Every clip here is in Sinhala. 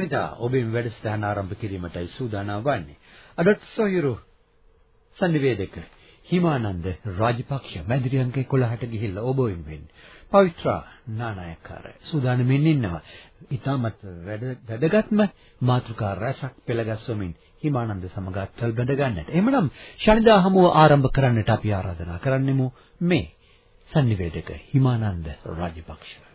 මෙදා ඔබෙන් වැඩසටහන ආරම්භ කිරීමටයි සූදානම් වන්නේ. අදත් සොයුරු සංනිවේදක හිමානන්ද රාජපක්ෂ මැදිරි අංක 11ට ගිහිල්ලා ඔබ වෙනුවෙන් පවිත්‍රා නානායකාර සූදානම්ින් ඉන්නවා. ඊටමත් වැඩගත්ම මාතෘකා රසක් පෙළගස්වමින් හිමානන්ද සමග අත්වල බඳ ගන්නට. එහෙමනම් ශනිදා හමුව ආරම්භ කරන්නට අපි ආරාධනා කරන්නෙමු මේ සංනිවේදක හිමානන්ද රාජපක්ෂ.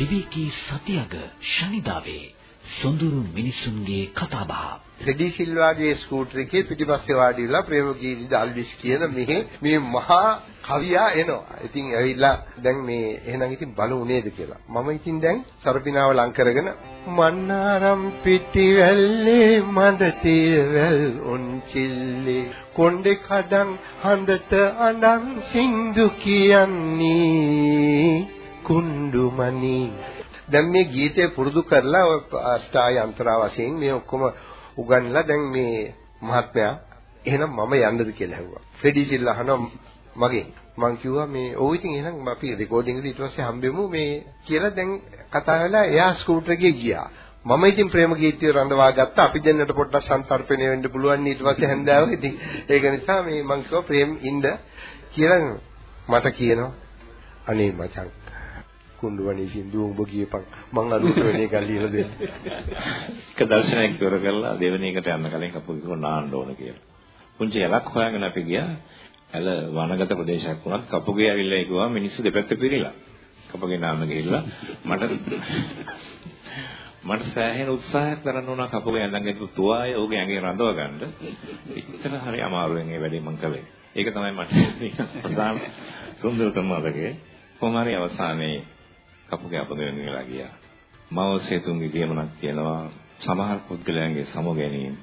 විවේකී සතියක ශනිදාවේ සොඳුරු මිනිසුන්ගේ කතාබහ. ෆ්‍රෙඩි සිල්වාගේ ස්කූටර් එකේ පිටිපස්සේ වාඩි වෙලා ප්‍රේමගීති අල්විස් කියන මෙහි මේ මහා කවියා එනවා. ඉතින් ඇවිල්ලා දැන් මේ එහෙනම් ඉතින් බලු නේද කියලා. මම ඉතින් දැන් සරපිනාව ලං කරගෙන මන්නාරම් පිටිවැල්ලේ මඳ තියවැල් උන්චිල්ලේ කොණ්ඩේ කඩන් හඳට අඬන් සින්දු කියන්නේ කුණ්ඩුමණි දැන් මේ ගීතය පුරුදු කරලා අෂ්ටාය අන්තරා වශයෙන් මේ ඔක්කොම උගන්ලා දැන් මේ මහත්මයා එහෙනම් මම යන්නද කියලා ඇහුවා. ෆ්‍රෙඩි සිල් අහනවා මගෙන්. මං කිව්වා මේ ඔව් ඉතින් එහෙනම් අපි රෙකෝඩින් එකේ ඊට පස්සේ හම්බෙමු මේ කියලා දැන් කතා වෙලා එයා ස්කූටර් එකේ ගියා. මම ඉතින් ප්‍රේම ගීතය රඳවා ගත්තා. අපි දෙන්නට පොඩ්ඩක් සම්තරපණය වෙන්න පුළුවන් ඊට පස්සේ හැන්දාව. ඉතින් ඒක නිසා මේ මං කිව්වා ප්‍රේම ඉන්න කියලා මට කියනවා. අනේ මචං කුණ්ඩුවණී සින්දුව උඹ කියපන් මං අලුත් වෙන එකක් ලියලා දෙන්න. එක දර්ශනයක් ඉවර කරලා දෙවෙනි එකට යන්න කලින් කපුගේ නාන්න ඕන කියලා. පුංචි යලක් හොයාගෙන අපි ගියා. ඇල වනගත ප්‍රදේශයක් වුණත් කපුගේ ඇවිල්ලා කිව්වා මිනිස්සු දෙපැත්ත පිරීලා. කපුගේ නාන්න ගිහිල්ලා මට මට සෑහෙන උත්සාහයක් කරන්න උනා කපුගේ ඇඳගෙන තුවාය ඕගේ ඇඟේ රඳව ගන්න. ඉතන හරි අමාරුවෙන් ඒ වැඩේ මං කළේ. ඒක තමයි මට ප්‍රධාන සුන්දරතම මතකේ. කොහොම හරි අවසානයේ කපුගේ අපදෙන්න වෙලා ගියා. මව සේතුන්ගේ කියමනක් කියනවා සමහර පුද්ගලයන්ගේ සමු ගැනීම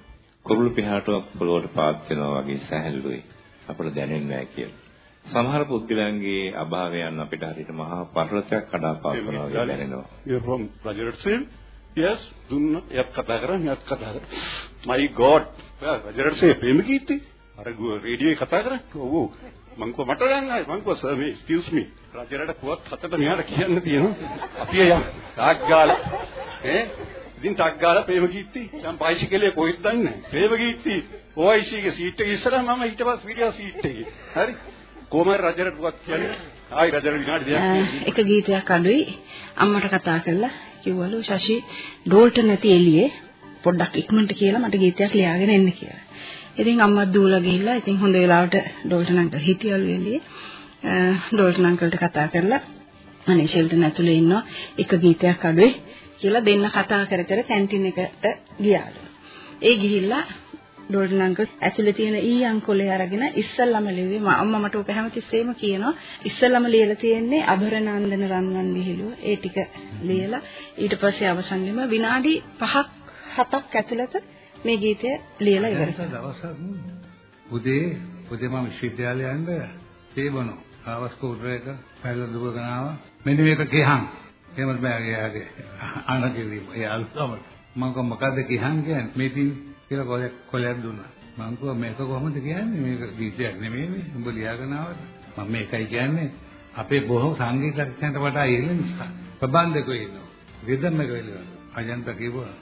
කුරුළු පිහාටුවක් පොළොවට පාත් වෙනවා වගේ සැහැල්ලුයි අපට දැනෙන්නේ නැහැ කියලා. සමහර පුද්ගලයන්ගේ අභාවයන් අපිට හරියට මහා පර්වතයක් කඩාපාපනවා වගේ දැනෙනවා. You're from Rajartsin? Yes, දුන්න එයත් කතා කරා මෙයත් කතා කරා. My God. රජරට්සේ ප්‍රේම කීර්ති. අර රේඩියෝේ කතා කරා. ඔව්. මං කව මට දැන් ආයි. මං කව සර් මේ එක්ස්කියුස් මී රජරට පුවත් හතට මෙහාට කියන්න තියෙනවා. අපි යම් ටක් ගාලා. ඈ? ඉතින් ටක් ගාලා ප්‍රේම කීර්ති දැන් බයිසිකලේ කොහෙද දන්නේ ප්‍රේම කීර්ති OIC ගේ සීට් එක ඉස්සරහ මම ඊට පස්සේ විඩියෝ සීට් එකේ. හරි. කොහමද රජරට පුවත් කියන්නේ? ආයි රජර විනාඩි දෙකක් එක ගීතයක් අඩුයි. අම්මට කතා කරලා කිව්වලු ශෂි ඩෝල්ට නැති එළියේ පොඩ්ඩක් ඉක්මනට කියලා මට ගීතයක් ලියාගෙන එන්න කියලා ඉතින් අම්මත් දූලා ගිහිල්ලා ඉතින් හොඳ වෙලාවට ඩෝල්ටන් අංකල් හිටියලු එළියේ. ඩෝල්ටන් අංකල්ට කතා කරලා අනේ ෂෙල්ටන් ඇතුලේ ඉන්නවා එක ගීතයක් අඩුවේ කියලා දෙන්න කතා කර කර කැන්ටින් එකට ගියාලු. ඒ ගිහිල්ලා ඩෝල්ටන් අංකල් ඇතුලේ තියෙන ඊ අංකොලේ අරගෙන ඉස්සල්ලාම ලිව්වේ මම අම්මා මට ඔක හැමතිස්සෙම කියනවා ඉස්සල්ලාම ලියලා තියෙන්නේ අභරණන්දන රන්වන් විහිළුව ඒ ටික ලියලා ඊට පස්සේ අවසන් විනාඩි 5ක් 7ක් ඇතුළත මේ ගීතය ලියලා ඉවර දවසක් උදේ උදේ මම විශ්වවිද්‍යාලය යන්න තේබනෝ ආවස් කෝටර එක පැහැදිලි දුවගෙන ආවා. මෙන්න මේක ගියහන් එහෙමද බෑ යාගේ අනකිරි යාළුවම මම කො මොකද්ද ගියහන් කියන්නේ? මේ තින් කියලා කොලයක් කොලයක් දුන්නා. මම කිව්වා මේක කොහොමද කියන්නේ? මේක ගීතයක් නෙමෙයි උඹ ලියාගෙන ආවද? මම මේකයි කියන්නේ. අපේ බොහෝ සංගීත රචනයට වඩා ඉහළ නිසා ප්‍රබන්ධකෝ ඉන්නවා. රිද්ම් එක වෙලනවා අජන්ත කිව්වා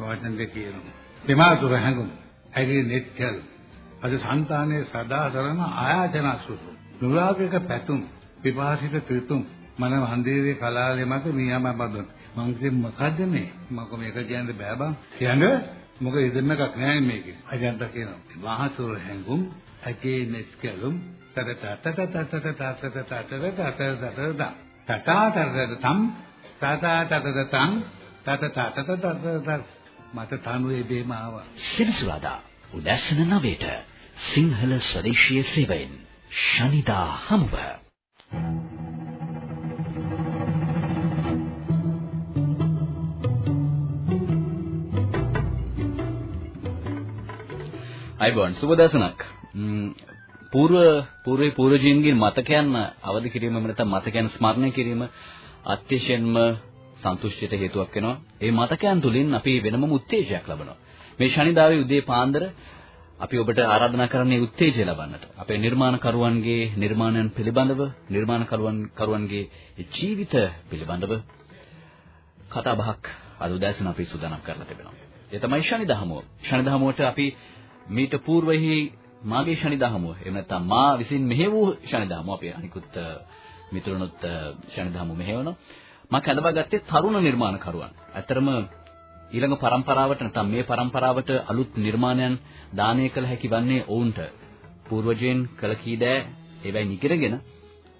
වචන දෙක කියනවා. දෙමාතුර හැඟුම් ඇගේ net කල් අද సంతානයේ සදා කරන ආයාචන සුසු නුරාගක පැතුම් විපාසිත ත්‍රිතුම් මන වන්දේවේ කලාලේ මත මියාම බඳුන් මං කිව්වේ මොකද්ද මේ මම මේක කියන්න බෑ බං කියන්නේ මොකද ඉදෙන්න එකක් නෑ මේකේ අජන්ත කියනවා මහතුර හැඟුම් ඇගේ net කලුම් තත තත තත තත තත තත තත තත තත තත තත මට තනුවේ බේම ආවා. සෙනසුරාදා උදැසන 9ට සිංහල ස්වදේශීය සේවයෙන් ශනිදා හමුව. අයිබෝන් සුබ දසනක්. පූර්ව පූර්වේ පූර්වජීන්ගේ මතකයන් අවදි කිරීම නැත්නම් මතකයන් ස්මරණය කිරීම අත්‍යශයෙන්ම සන්තුෂ්ටියට හේතුවක් වෙනවා. ඒ මතකයන් තුලින් අපි වෙනම උත්තේජයක් ලබනවා. මේ ශනිදාවේ උදේ පාන්දර අපි ඔබට ආරාධනා කරන්නේ උත්තේජය ලබන්නට. අපේ නිර්මාණකරුවන්ගේ නිර්මාණයන් පිළිබඳව, නිර්මාණකරුවන් කරුවන්ගේ ජීවිත පිළිබඳව කතා බහක් අද උදෑසන අපි සූදානම් කරලා තිබෙනවා. ඒ තමයි ශනිදහමුව. ශනිදහමුවට අපි මීට పూర్වෙහි මාගේ ශනිදහමුව එහෙම නැත්නම් මා විසින් මෙහෙ වූ ශනිදහමුව අපි අනිකුත් මිතුරුනොත් ශනිදහමුව මෙහෙවනවා. මම කැඳවාගත්තේ තරුණ නිර්මාණකරුවන්. ඇත්තරම ඊළඟ પરම්පරාවට නැත්නම් මේ પરම්පරාවට අලුත් නිර්මාණයන් දානය කළ හැකි වන්නේ ඔවුන්ට పూర్වජයෙන් කළ කීදෑ ඒවයින් ඉගෙනගෙන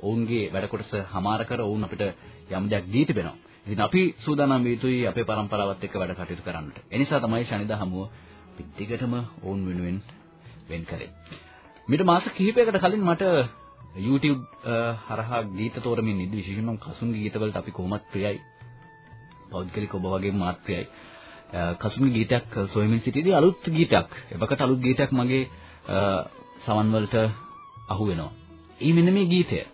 ඔවුන්ගේ වැඩ කොටස හමාර කර ඔවුන් අපිට යම් දෙයක් දී තිබෙනවා. ඉතින් අපි සූදානම් වේතුයි අපේ પરම්පරාවත් එක්ක වැඩ කටයුතු කරන්නට. ඒ නිසා තමයි ශනිදා හමුව දිගටම ඔවුන් වෙනුවෙන් වෙන් කළේ. මීට මාස කිහිපයකට කලින් මට YouTube uh, හරහා ගීත තෝරමින් ඉදි විශේෂයෙන්ම කසුන්ගේ ගීතවලට අපි කොහොමත් ප්‍රියයි. පෞද්ගලික ඔබ වගේම මාත් ප්‍රියයි. Uh, කසුන්ගේ ගීතයක් uh, සොයමින් සිටියේදී අලුත් ගීතයක්, එවකට අලුත් ගීතයක් මගේ සමන් වලට අහු වෙනවා. ඊ මෙන්න මේ ගීතය.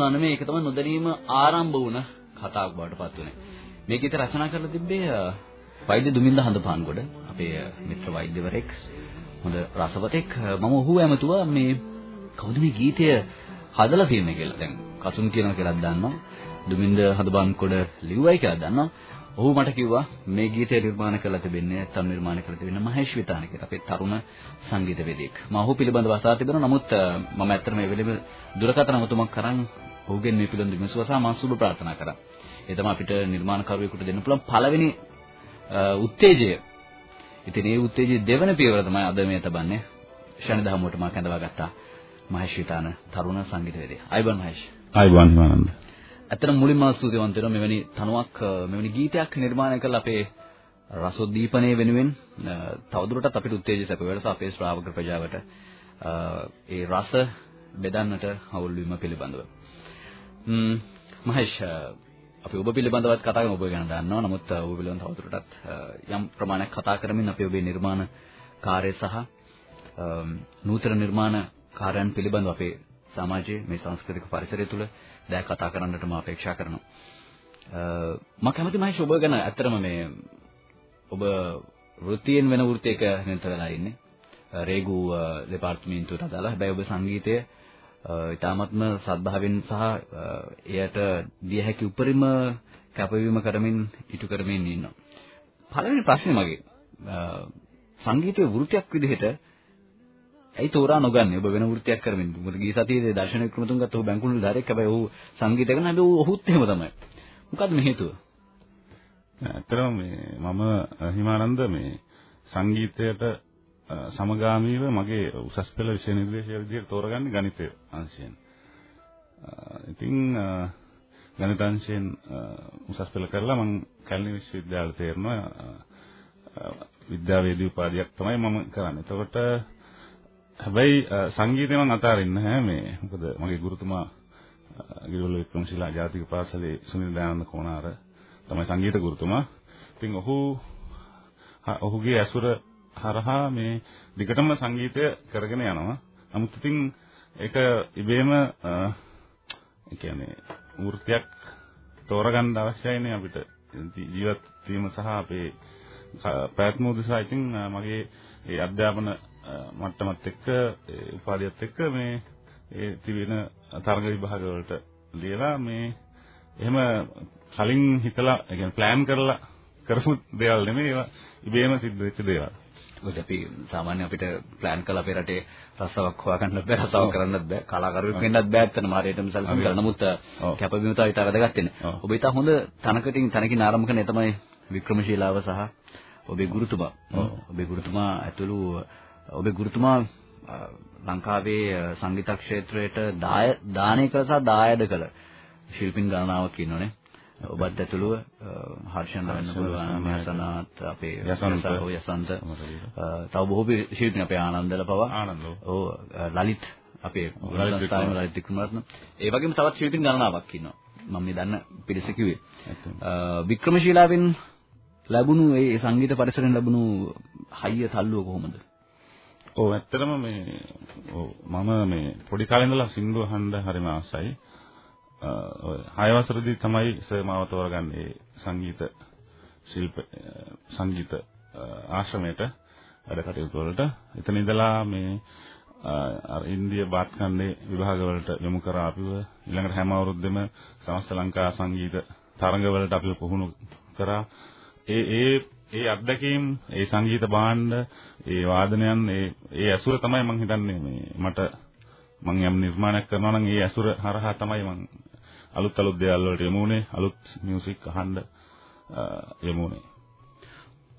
වුණා නෙමෙයි ඒක තමයි නොදැනීම ආරම්භ වුණ කතාවක් බවට පත් වුණේ. මේ ගීත රචනා කරලා තිබ්බේ වෛද්‍ය දුමින්ද හඳපාන්ගොඩ අපේ මිත්‍ර වෛද්‍යවරයෙක් හොඳ රසවතෙක් මම ඔහු ඇමතුවා මේ කවුද මේ ගීතය හදලා තියෙන්නේ කියලා. දැන් කසුන් කියනවා කියලා දන්නවා. දුමින්ද හඳපාන්ගොඩ ලිව්වයි කියලා දන්නවා. ඔහු මට කිව්වා මේ ගීතය නිර්මාණ කරලා තිබෙන්නේ නැත්නම් නිර්මාණ කරලා තිබෙන්නේ මහේෂ් විතාන කියලා අපේ තරුණ සංගීතවේදියෙක්. මම ඔහු පිළිබඳව අසා තිබෙනවා. නමුත් මම ඇත්තටම මේ වෙලෙම දුරකථන අමතුමක් කරන් ඔහුගෙන් මේ පිළිබඳව විමසුවා සහ මම සුබ ප්‍රාර්ථනා කරා. ඒ තමයි අපිට නිර්මාණකරුවෙකුට දෙන්න පුළුවන් පළවෙනි උත්තේජය. ඉතින් මේ උත්තේජයේ දෙවන පියවර තමයි අද මේ තබන්නේ. ශනිදහමුවට මම කැඳවා ගත්තා. මහේෂ් විතාන තරුණ සංගීතවේදියා. අයිබන් මහේෂ්. අයිබන් හිමානන්ද. ඇත්තටම මුලින්ම ස්තුතිවන්ත වෙනවා මෙවැනි තනුවක් මෙවැනි ගීතයක් නිර්මාණය කළ අපේ රසෝද්දීපනයේ වෙනුවෙන් තවදුරටත් අපිට උත්තේජය සැප වේලස අපේ ශ්‍රාවක ප්‍රජාවට ඒ රස බෙදන්නට හවුල් වීම පිළිබඳව. ම්ම් මහේෂ් අපි ඔබ පිළිබඳවත් කතා කරමු ඔබ ගැන දන්නවා. නමුත් ඔබ පිළිබඳව තවදුරටත් යම් ප්‍රමාණයක් කතා කරමින් අපි ඔබේ නිර්මාණ කාර්ය සහ නූතන නිර්මාණ කාර්යයන් පිළිබඳව අපේ සමාජයේ මේ සංස්කෘතික පරිසරය තුළ දැන් කතා කරන්නට මම අපේක්ෂා කරනවා. මම කැමති මහේෂ් ඔබ ගැන ඇත්තටම මේ ඔබ වෘත්තියෙන් වෙන වෘත්තියක නිරත වෙලා ඉන්නේ. රේගු දෙපාර්තමේන්තුවට අදාළ. හැබැයි ඔබ සංගීතය ඊටාත්ම සද්ධාවෙන් සහ එයට දිය හැකි උපරිම කැපවීම කරමින් ඉටු කරමින් ඉන්නවා. පළවෙනි ප්‍රශ්නේ මගේ සංගීතයේ වෘත්තියක් විදිහට ඇයි තෝරා නොගන්නේ? ඔබ වෙන වෘත්තියක් කරමින්. මොකද ගිය සතියේ දර්ශන වික්‍රමතුංගත් ඔහු බැංකුවල දාරෙක්. හැබැයි ඔහු සංගීතය කරන හැබැයි ඔහුත් එහෙම තමයි. මොකද්ද මේ හේතුව? ඇත්තටම මේ මම හිමානන්ද මේ සංගීතයට සමගාමීව මගේ උසස් පෙළ විෂය නිර්දේශය විදිහට තෝරගන්නේ ගණිතය අංශයෙන්. ඉතින් ගණිත අංශයෙන් උසස් පෙළ කරලා මම කැලණි විශ්වවිද්‍යාලේ තේරෙනවා විද්‍යාවේදී උපාධියක් තමයි මම කරන්නේ. එතකොට හැබැයි සංගීතය මම අතාරින්න නැහැ මේ. මොකද මගේ ගුරුතුමා ගිරිවල වික්‍රමශීලා ජාතික පාසලේ සුනිල් දයානන්ද කොණාර තමයි සංගීත ගුරුතුමා. ඉතින් ඔහු ඔහුගේ ඇසුර හරහා මේ දිගටම සංගීතය කරගෙන යනවා. නමුත් ඉතින් ඒක ඉබේම ඒ කියන්නේ වෘත්තියක් තෝරගන්න අවශ්‍යයිනේ අපිට ජීවත් වීම සහ අපේ ප්‍රයත්න උදෙසා ඉතින් මගේ ඒ අධ්‍යාපන මට්ටමත් එක්ක උපාධියත් එක්ක මේ ඒ තිබෙන තරඟ විභාග වලට ලියලා මේ එහෙම කලින් හිතලා ඒ කියන්නේ ප්ලෑන් කරලා කරපු දේවල් නෙමෙයි ඒවා ඉබේම සිද්ධ වෙච්ච දේවල්. මොකද අපි සාමාන්‍ය අපිට ප්ලෑන් කරලා අපේ රටේ රස්සාවක් හොයාගන්නත් බෑ රස්සාවක් කරන්නත් බෑ. කලාකරුවෙක් වෙන්නත් බෑ ඇත්තටම. හරියටම සැලසුම් කරලා නමුත් කැපවීම තමයි ඊට වැදගත් වෙන්නේ. ඔබ ඊට හොඳ තනකටින් තනකින් ආරම්භ කරන තමයි වික්‍රමශීලාව සහ ඔබේ ගුරුතුමා. ඔබේ ගුරුතුමා ඇතුළු ඔබේ ගුරුතුමා ලංකාවේ සංගීත ක්ෂේත්‍රයට දානය කළ සහ දායද කළ ශිල්පින් ගණනාවක් ඉන්නෝනේ. ඔබත් ඇතුළුව හර්ෂන් වෙන්න පුළුවන් මහසනාත් අපේ යසන්ත. යසන්ත. තව බොහෝ ශිල්පින් අපේ ආනන්දල පවා. ආනන්ද ඔව්. ලලිත් අපේ ලලිත් ලලිත් වික්‍රමරත්න. ඒ වගේම තවත් ශිල්පින් ගණනාවක් ඉන්නවා. මම මේ දන්න පිරිස කිව්වේ. වික්‍රමශීලාවෙන් ලැබුණු ඒ සංගීත පරිසරයෙන් ලැබුණු හයිය තල්ලුව කොහොමද? ඔව් ඇත්තටම මේ ඔව් මම මේ පොඩි කාලේ ඉඳලා සින්දු අහන්න හරිම ආසයි 6 වසරේදී තමයි සර් මාව තෝරගන්නේ සංගීත ශිල්ප සංගීත ආශ්‍රමයට වැඩ කටයුතු වලට. එතන ඉඳලා මේ අර ඉන්දිය බාත් කණ්ඩේ විභාග වලට යොමු කරා අපිව ඊළඟට හැම අවුරුද්දෙම සමස්ත ලංකා සංගීත තරඟ වලට අපිව පුහුණු කරා. ඒ ඒ ඒ අත්දැකීම් ඒ සංගීත භාණ්ඩ ඒ වාදනයන් ඒ ඒ ඇසුර තමයි මම හිතන්නේ මේ මට මම යම් නිර්මාණයක් කරනවා නම් ඒ ඇසුර හරහා තමයි මම අලුත් අලුත් දේවල් වලට යමු උනේ අලුත් මියුසික් අහන්න යමු උනේ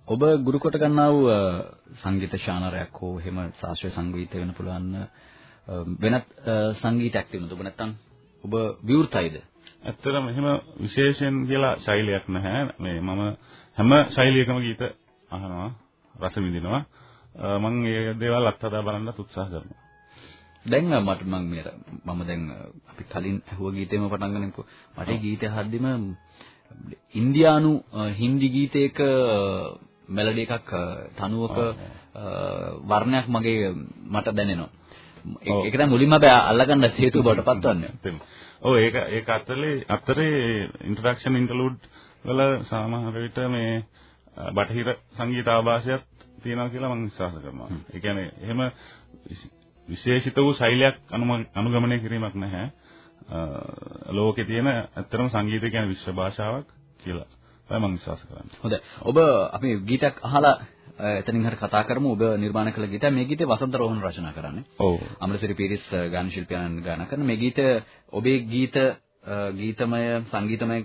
ඔබ ගුරු කොට ගන්නා වූ සංගීත ශානරයක් හෝ එහෙම ශාස්ත්‍රීය සංගීතය වෙන පුළුවන් වෙනත් සංගීතයක් තිබුණද ඔබ නැත්තම් ඔබ විවෘතයිද? ඇත්තටම එහෙම විශේෂයෙන් කියලා ශෛලියක් නැහැ. මේ මම හැම ශෛලියකම ගීත අහනවා රස විඳිනවා. මම මේ දේවල් අත්හදා බලන්නත් උත්සාහ කරනවා දැන් මට මම මේ මම දැන් අපි කලින් ඇහුව ගීතේම පටන් ගන්නකො. මට ගීතය අහද්දිම ඉන්දියානු හින්දි ගීතයක මෙලඩි එකක් තනුවක වර්ණයක් මගේ මට දැනෙනවා. ඒක තමයි මුලින්ම අපි අල්ලගන්න හේතුව බවට පත්වන්නේ. ඔව් ඒක ඒක අතරේ අතරේ ඉන්ට්‍රොඩක්ෂන් ඉන්ටර්ලූඩ් වල සමහර විට මේ බටහිර සංගීත ආభాෂයක් තියෙනවා කියලා මම විශ්වාස කරනවා. ඒ කියන්නේ එහෙම විශේෂිත වූ ශෛලියක් අනුගමනය කිරීමක් නැහැ. ලෝකේ තියෙන ඇත්තටම සංගීතය කියන්නේ විශ්ව භාෂාවක් කියලා තමයි මම විශ්වාස කරන්නේ. හොඳයි. ඔබ අපි ගීතයක් අහලා එතනින් හරිය කතා කරමු. ඔබ නිර්මාණය කළ ගීතය මේ ගීතේ වසන්ත රෝහණ රචනා කරන්නේ. ඔව්. අමරසිරි පීරිස් ගාන ශිල්පියාණන් ගාන කරන මේ ගීතය ඔබේ ගීත ගීතමය සංගීතමය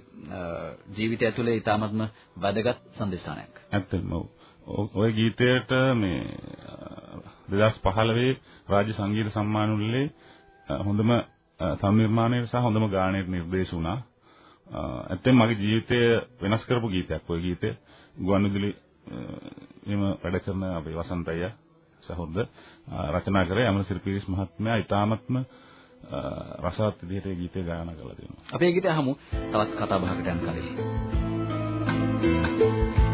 ජීවිතය ඇතුලේ ඊටාත්ම වැදගත් සම්දිස්ථානයක්. ඇත්තම ඔය ගීතයට මේ 2015 රාජ්‍ය සංගීත සම්මාන උළෙලේ හොඳම සංනිර්මාණයට සහ හොඳම ගායනයට නිර්දේශ වුණා. ඇත්තෙන් මගේ ජීවිතය වෙනස් කරපු ගීතයක් ඔය ගීතය. ගුවන්විදුලි එහෙම වැඩ කරන අපේ වසන්ත අයියා සහෝදර රචනා කරේ අමරසිරි පීරිස් මහත්මයා ඊටාත්ම රසවත් විදිහට ඒ ගීතය ගායනා කළා දෙනවා. අපි ඒ ගීතය අහමු තවත් කතා බහකට යන කලින්. කල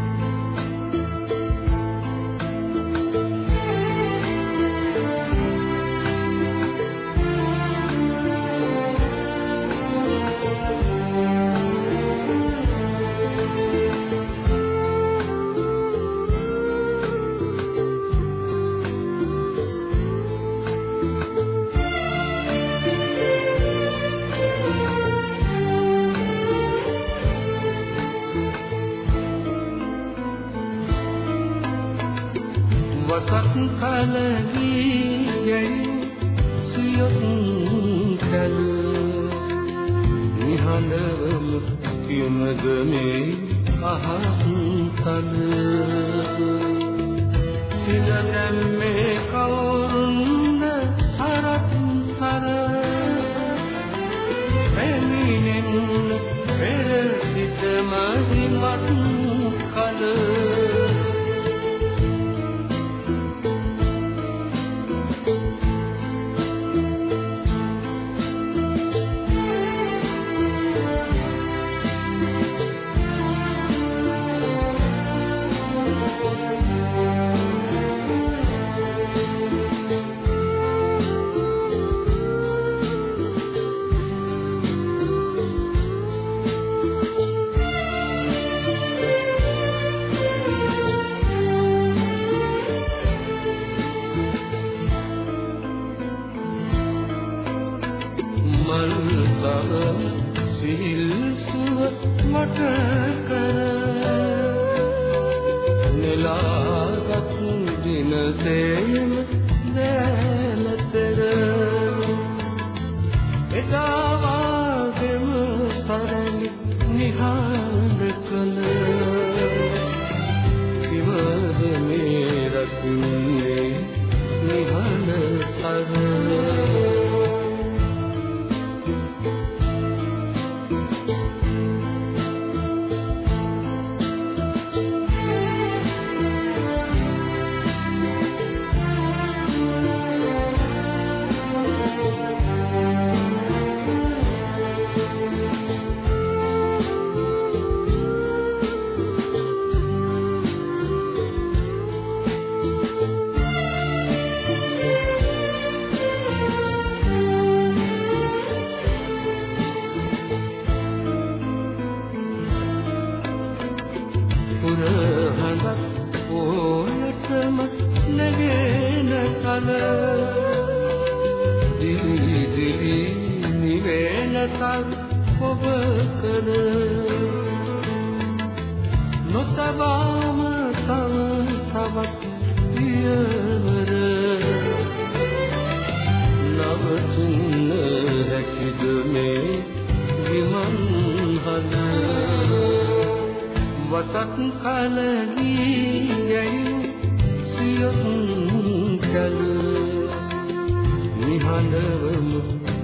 නිහඬවම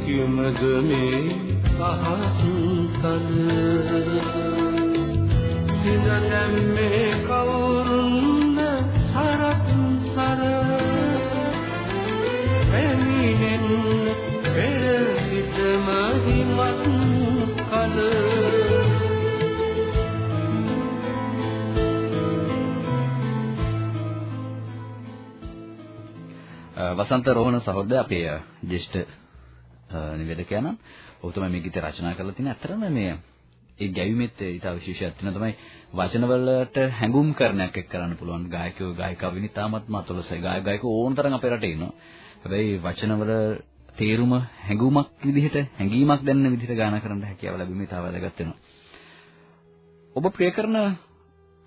කිමද මේ අහස් තල සිඳ දැම්මේ කවුරුන්ද වසන්ත රෝහණ සහෝදරයා අපේ ජ්‍යෙෂ්ඨ නිවේදකයා නම් ඔහු තමයි මේ ගීතය රචනා කරලා තියෙන්නේ. ඇත්තටම මේ ඒ ගැයීමෙත් ඊට විශේෂයක් තියෙනවා තමයි වචනවලට හැඟුම් කරණයක් එක් කරන්න පුළුවන් ගායකයෝ ගායිකා විනිතාමත්ම අතලොසයි ගායක ගායක ඕන තරම් අපේ රටේ ඉන්නවා. හැබැයි වචනවල තේරුම හැඟුමක් විදිහට හැඟීමක් දැනෙන විදිහට ගායනා කරන්න හැකියාව ලැබීම ඉතාම වැදගත් වෙනවා. ඔබ ප්‍රිය කරන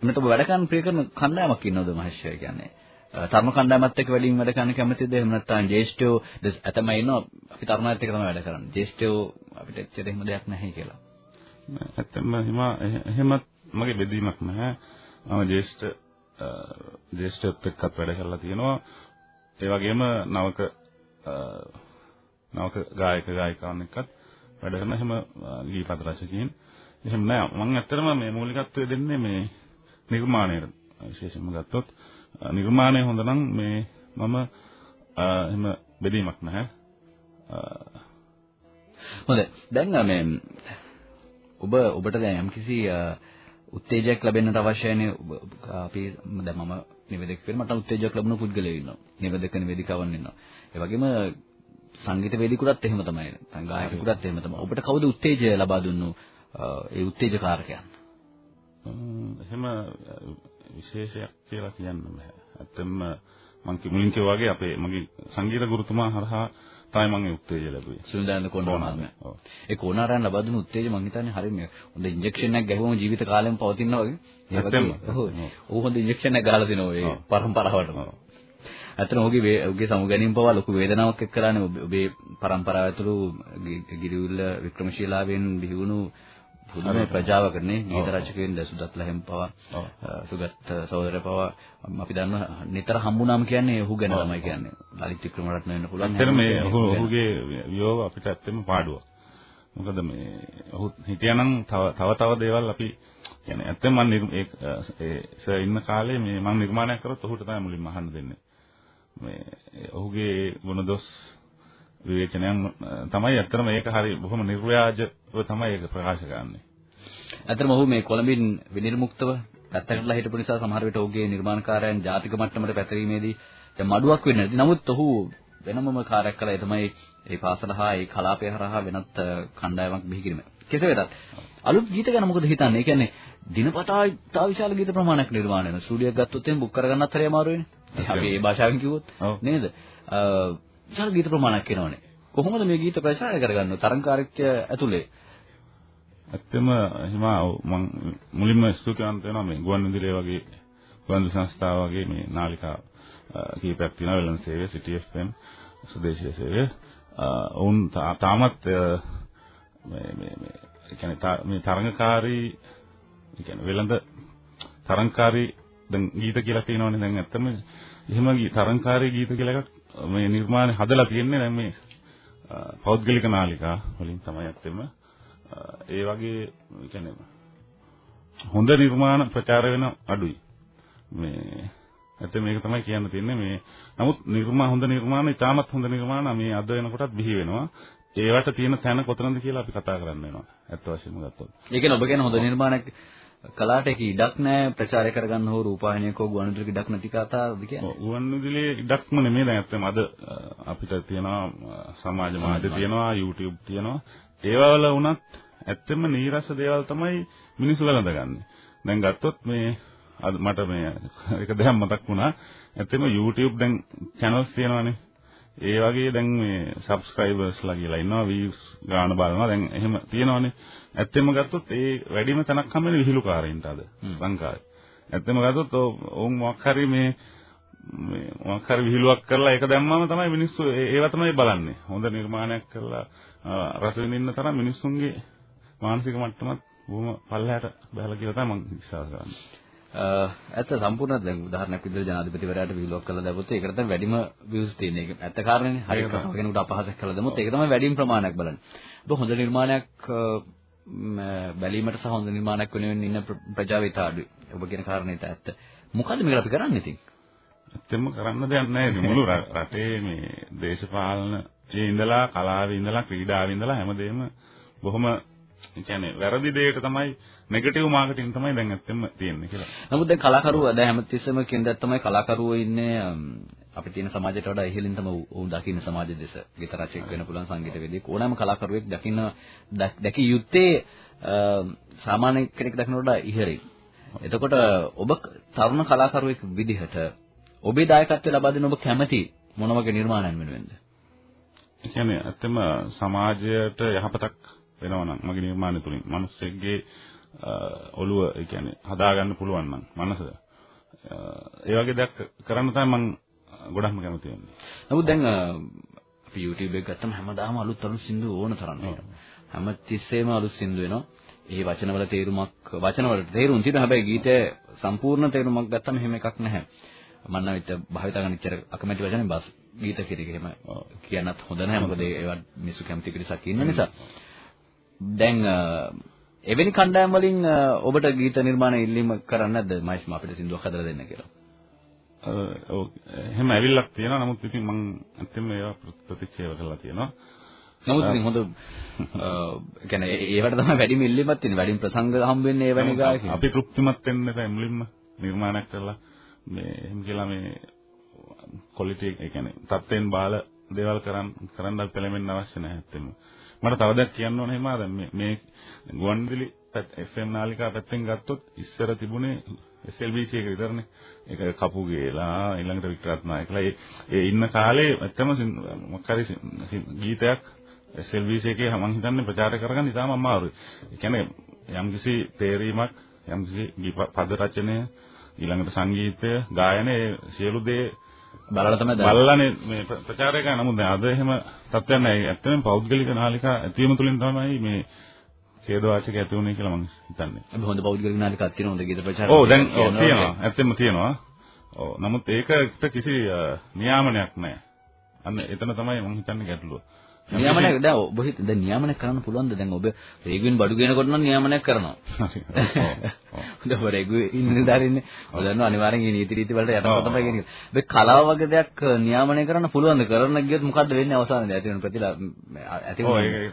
නැත්නම් ඔබ වැඩ කරන ප්‍රිය කරන කණ්ඩායමක් ඉන්නවද මහේෂය කියන්නේ? තරුණ කණ්ඩායමත් එක්ක වැඩිම වැඩ කරන්න කැමතිද? එහෙම නැත්නම් ජේෂ්ඨයෝ ඇතමයි ඉන්නවා අපි තරුණයත් එක්ක තමයි වැඩ කරන්නේ. ජේෂ්ඨයෝ අපිට එච්චර එහෙම දෙයක් නැහැ කියලා. ඇත්තම එහෙම එහෙමත් මගේ බෙදීමක් නැහැ. මම ජේෂ්ඨ uh, ජේෂ්ඨයත් එක්කත් වැඩ කරලා තියෙනවා. ඒ වගේම නවක uh, නවක ගායක ගායිකාවන් එක්කත් වැඩ කරන එහෙම uh, ගීපද රචකයින්. එහෙම නෑ. මම ඇත්තටම මේ මූලිකත්වය දෙන්නේ මේ නිර්මාණයට විශේෂයෙන්ම ගත්තොත් නිර්මාණය හොඳ නම් මේ මම එහෙම බෙදීමක් නැහැ. හොඳයි. දැන් මේ ඔබ ඔබට දැන් යම්කිසි උත්තේජයක් ලැබෙන්නට අවශ්‍යයිනේ අපි දැන් මම නිවේදක වෙන්න මට උත්තේජයක් ලැබුණ පුද්ගලයෙක් ඉන්නවා. නිවේදක නිවේදිකාවන් ඉන්නවා. ඒ වගේම සංගීත වේදිකුරත් එහෙම තමයි. නැත්නම් ගායකකුරත් එහෙම තමයි. ඔබට කවුද උත්තේජය ලබා දුන්නු ඒ උත්තේජකාරකයන්? එහෙම විශේෂයක් කියලා කියන්න බෑ. ඇත්තම මම මුලින් කිව්වා වගේ අපේ මගේ සංගීත ගුරුතුමා හරහා තමයි මම උත්තේජය ලැබුවේ. සුනිදානන්ද කොණ්ඩාරයා. ඔව්. ඒ කොණ්ඩාරයන් ලබා දුන්න උත්තේජය මම හිතන්නේ හරියම හොඳ ඉන්ජෙක්ෂන් එකක් ගැහුවම ජීවිත කාලෙම පවතිනවා වගේ. ඒ වගේම. ඔව්. ඌ හොඳ ඉන්ජෙක්ෂන් එකක් ගහලා තිනවා ඒ පරම්පරාවට. ඇත්තටම ඔහුගේ ඔහුගේ සමුගැනීම පවා ලොකු වේදනාවක් එක්ක කරානේ ඔබේ පරම්පරාව ඇතුළු ගිරිවිල්ල වික්‍රමශීලාවෙන් බිහි වුණු පුදුම ප්‍රජාවකනේ ගීත රචකයන් දසුදත් ලැහැම් පවා සුගත් සහෝදර පවා අපි දන්නවා නිතර හම්බුනාම කියන්නේ ඔහු ගැන තමයි කියන්නේ. ලලිත් වික්‍රමරත්න වෙන්න පුළුවන් ඇත්තට මේ ඔහුගේ වියෝව අපිට ඇත්තම පාඩුවක්. මොකද මේ ඔහු හිටියානම් තව තව දේවල් අපි කියන්නේ ඇත්තම මම ඒ සර් ඉන්න කාලේ මේ මම නිර්මාණයක් කරොත් ඔහුට තමයි මුලින්ම අහන්න දෙන්නේ. මේ ඔහුගේ ගුණදොස් විවේචනයන් තමයි ඇත්තටම ඒක හරි බොහොම නිර්ව්‍යාජව තමයි ඒක ප්‍රකාශ කරන්නේ. ඇත්තටම ඔහු මේ කොළඹින් විනිර්මුක්තව පැත්තකටලා හිටපු නිසා සමහර විට ඔහුගේ නිර්මාණකාරයන් ජාතික මට්ටමට පැතිරීමේදී දැන් මඩුවක් වෙන්නේ නැති. නමුත් ඔහු වෙනමම කාර්යයක් කළා. ඒ තමයි ඒ පාසල හා ඒ කලාපය හරහා වෙනත් කණ්ඩායමක් බිහි කිරීම. කෙසේ වෙතත් අලුත් ගීත ගැන මොකද හිතන්නේ? ඒ කියන්නේ දිනපතා තා විශාල ගීත ප්‍රමාණයක් නිර්මාණය වෙනවා. ස්ටුඩියෝ එකක් ගත්තොත් එහෙනම් බුක් කරගන්නත් හරිය අමාරු වෙන්නේ. අපි ඒ භාෂාවෙන් කිව්වොත් නේද? විශාල ගීත ප්‍රමාණයක් එනවනේ. කොහොමද මේ ගීත ප්‍රචාරය කරගන්නේ? තරංකාරීත්වය ඇතුලේ. ඇත්තම හිම මම මුලින්ම ස්තුතිවන්ත වෙනවා මේ ගුවන්විදුලිය වගේ ගුවන්විදුලි සංස්ථාව වගේ මේ නාලිකා කීපයක් තියෙනවා වෙළඳ සේවය සිටි FM සුදේශීය සේවය. ඔවුන් තාමත් මේ මේ මේ කියන්නේ මේ තරංගකාරී කියන්නේ වෙළඳ තරංකාරී දැන් ගීත කියලා තියෙනවනේ දැන් ඇත්තම එහෙම තරංකාරී ගීත කියලා එකක් මේ නිර්මාණය හදලා තියෙන්නේ දැන් මේ පෞද්ගලික නාලිකා වලින් තමයි ඇත්තෙම ඒ වගේ කියන්නේ හොඳ නිර්මාණ ප්‍රචාර වෙන අඩුයි. මේ ඇත්ත මේක තමයි කියන්න තියෙන්නේ. මේ නමුත් නිර්මාණ හොඳ නිර්මාණ ඉතාමත් හොඳ නිර්මාණ මේ අද වෙනකොටත් බිහි වෙනවා. ඒවට තියෙන තැන කොතනද කියලා අපි කතා කරන්න වෙනවා. ඇත්ත වශයෙන්ම ගත්තොත්. ඒ කියන්නේ ඔබ කියන හොඳ නිර්මාණයක් කලාට ඒක ඉඩක් නැහැ ප්‍රචාරය කරගන්න හෝ රූපවාහිනියක හෝ ගුවන්විදුලියක ඉඩක් නැති කතාවද කියන්නේ. ගුවන්විදුලියේ ඉඩක්ම නෙමෙයි දැන් ඇත්තම අද අපිට තියෙනවා සමාජ මාධ්‍ය තියෙනවා YouTube තියෙනවා. ඒවා වල වුණත් ඇත්තම නීරස දේවල් තමයි මිනිස්සු ගලඳගන්නේ. දැන් ගත්තොත් මේ අද මට මේ එක දෙයක් මතක් වුණා. ඇත්තම YouTube දැන් channels තියෙනවානේ. ඒ වගේ දැන් මේ subscribersලා කියලා ඉන්නවා views ගාන බලනවා දැන් එහෙම තියෙනවානේ. ඇත්තම ගත්තොත් ඒ වැඩිම තැනක් හම්බ වෙන්නේ විහිළුකාරයින්ට අද ලංකාවේ. ඇත්තම ගත්තොත් ඔවුන් මොකක් හරි මේ මේ මොකක් හරි විහිළුවක් කරලා ඒක දැම්මම තමයි මිනිස්සු ඒව තමයි බලන්නේ. හොඳ නිර්මාණයක් කරලා රස විඳින්න තරම් මිනිස්සුන්ගේ මානසික මට්ටමත් බොහොම පල්ලහැට බහලා කියලා තමයි මම විශ්වාස කරන්නේ. ඇත්ත සම්පූර්ණ දැන් උදාහරණයක් විදිහට ජනාධිපතිවරයාට විලෝක කළා දැවුවොත් ඒකට තමයි වැඩිම views තියෙන්නේ. ඒක ඇත්ත කාරණේනේ. හරියට කෙනෙකුට අපහාසයක් කළා දැමුවොත් ඒක තමයි වැඩිම ප්‍රමාණයක් බලන්නේ. ඔබ හොඳ නිර්මාණයක් බැලීමට සහ හොඳ නිර්මාණයක් වෙනුවෙන් ඉන්න ප්‍රජාව ඉතා අඩුයි. ඔබ කියන කාරණේට ඇත්ත. මොකද මේක අපි කරන්නේ ඉතින්? ඇත්තම කරන්න දෙයක් නැහැ. මුළු රටේ මේ දේශපාලනයේ ඉඳලා කලාවේ ඉඳලා ක්‍රීඩාවේ ඉඳලා හැමදේම බොහොම ඒ කියන්නේ වැරදි දෙයක තමයි නෙගටිව් මාකටිං තමයි දැන් ඇත්තෙම තියෙන්නේ කියලා. නමුත් දැන් කලාකරුවා දැන් හැමතිස්සෙම කියන දේ තමයි කලාකරුවෝ ඉන්නේ අපිට තියෙන සමාජයට වඩා ඉහළින් තමයි වුන් දකින්න සමාජ දෙස. ගීත රචකයෙක් වෙන්න පුළුවන් සංගීතවේදියෙක් ඕනෑම කලාකරුවෙක් දකින්න දැකිය යුත්තේ සාමාන්‍ය කෙනෙක් දකින්නට වඩා ඉහළින්. එතකොට ඔබ තරුණ කලාකරුවෙක් විදිහට ඔබේ දායකත්වය ලබා දෙන ඔබ කැමති මොන වගේ නිර්මාණයන් වෙනුවෙන්ද? ඒ කියන්නේ ඇත්තම සමාජයට යහපතක් වෙනවා නම් මගේ නිර්මාණය තුලින් මිනිස්සෙක්ගේ ඔළුව ඒ කියන්නේ හදාගන්න පුළුවන් නම් මනස ඒ වගේ දෙයක් කරන්න තමයි මම ගොඩක්ම කැමති වෙන්නේ. නමුත් දැන් අපි YouTube එක ගත්තම හැමදාම අලුත් අලුත් සින්දු ඕන තරම් එනවා. හැම තිස්සෙම අලුත් සින්දු එනවා. ඒ වචනවල තේරුමක් වචනවලට තේරුම් තියෙනවා. හැබැයි ගීතයේ සම්පූර්ණ තේරුමක් ගත්තම එහෙම එකක් නැහැ. මම නම් විතර භාවිතා කරන ඉච්චර අකමැති වචනේ බස් ගීත කිරික එහෙම කියන්නත් හොඳ නැහැ. මොකද ඒවා මිනිස්සු කැමති පිරිසක් ඉන්න නිසා. දැන් එවැනි කණ්ඩායම් වලින් ඔබට ගීත නිර්මාණ ඉල්ලීම කරන්න නැද්ද මයිස්ම අපිට සින්දුවක් හදලා දෙන්න කියලා? ඔව් එහෙම ඇවිල්ලක් තියෙනවා නමුත් ඉතින් මම ඇත්තටම ඒවා ප්‍රතික්ෂේප කරලා තියෙනවා. නමුත් ඉතින් හොඳ ඒ කියන්නේ ඒවට තමයි වැඩිම ඉල්ලීමක් තියෙන්නේ. වැඩිම ප්‍රසංග හම්බ වෙන්නේ ඒ වැනි ගායකයන්. අපි තෘප්තිමත් වෙන්න තමයි මුලින්ම නිර්මාණයක් කරලා මේ එහෙම කියලා මේ ක්වොලිටි ඒ කියන්නේ තත්ත්වෙන් බාල දේවල් කරන් කරන්න පෙළඹෙන්න අවශ්‍ය නැහැ ඇත්තටම. මට තව දෙයක් කියන්න ඕනේ හිමා දැන් මේ මේ ගුවන්විදුලි FM නාලිකා පැත්තෙන් ගත්තොත් ඉස්සර තිබුණේ SLBC එක විතරනේ. ඒක කපුගේලා ඊළඟට වික්‍රත්නායකලා ඒ ඒ ඉන්න කාලේ ඇත්තම මොකක් හරි ගීතයක් SLBC එකේ මම හිතන්නේ ප්‍රචාර කරගන්න ඉතාම අමාරුයි. ඒ කියන්නේ යම්කිසි තේරීමක් යම්කිසි පද රචනය ඊළඟට සංගීතය ගායනය සියලු දේ බලලා තමයි බලලානේ මේ ප්‍රචාරය කරන නමුත් දැන් අද එහෙම තත්ත්වයක් නැහැ. ඇත්තටම පෞද්ගලික නාලිකා ඇතිවීම තුලින් තමයි මේ ඛේදවාචක ඇති වුණේ කියලා මම හිතන්නේ. අපි හොඳ පෞද්ගලික නාලිකාවක් තියෙනවා හොඳ ගීත ප්‍රචාරක. ඔව් දැන් ඔව් තියෙනවා. ඇත්තටම තියෙනවා. ඔව් නමුත් ඒකට කිසි නියාමනයක් නැහැ. අන්න එතන තමයි මම හිතන්නේ ගැටලුව. නියාමනයක් දැන් ඔබ හිත දැන් නියාමනයක් කරන්න පුළුවන්ද දැන් ඔබ රේගුවෙන් බඩු ගේනකොට නම් නියාමනයක් කරනවා ඔබ රේගුවේ ඉන්න දාරින්නේ. ඔය දන්නවා අනිවාර්යෙන් මේ නීති රීති වලට යටපත් තමයි කියන්නේ මේ කලාව වගේ දෙයක් නියාමනය කරන්න පුළුවන්ද කරන්න ගියොත් මොකද්ද වෙන්නේ අවසානයේදී? ඇති වෙන ප්‍රතිලා ඇති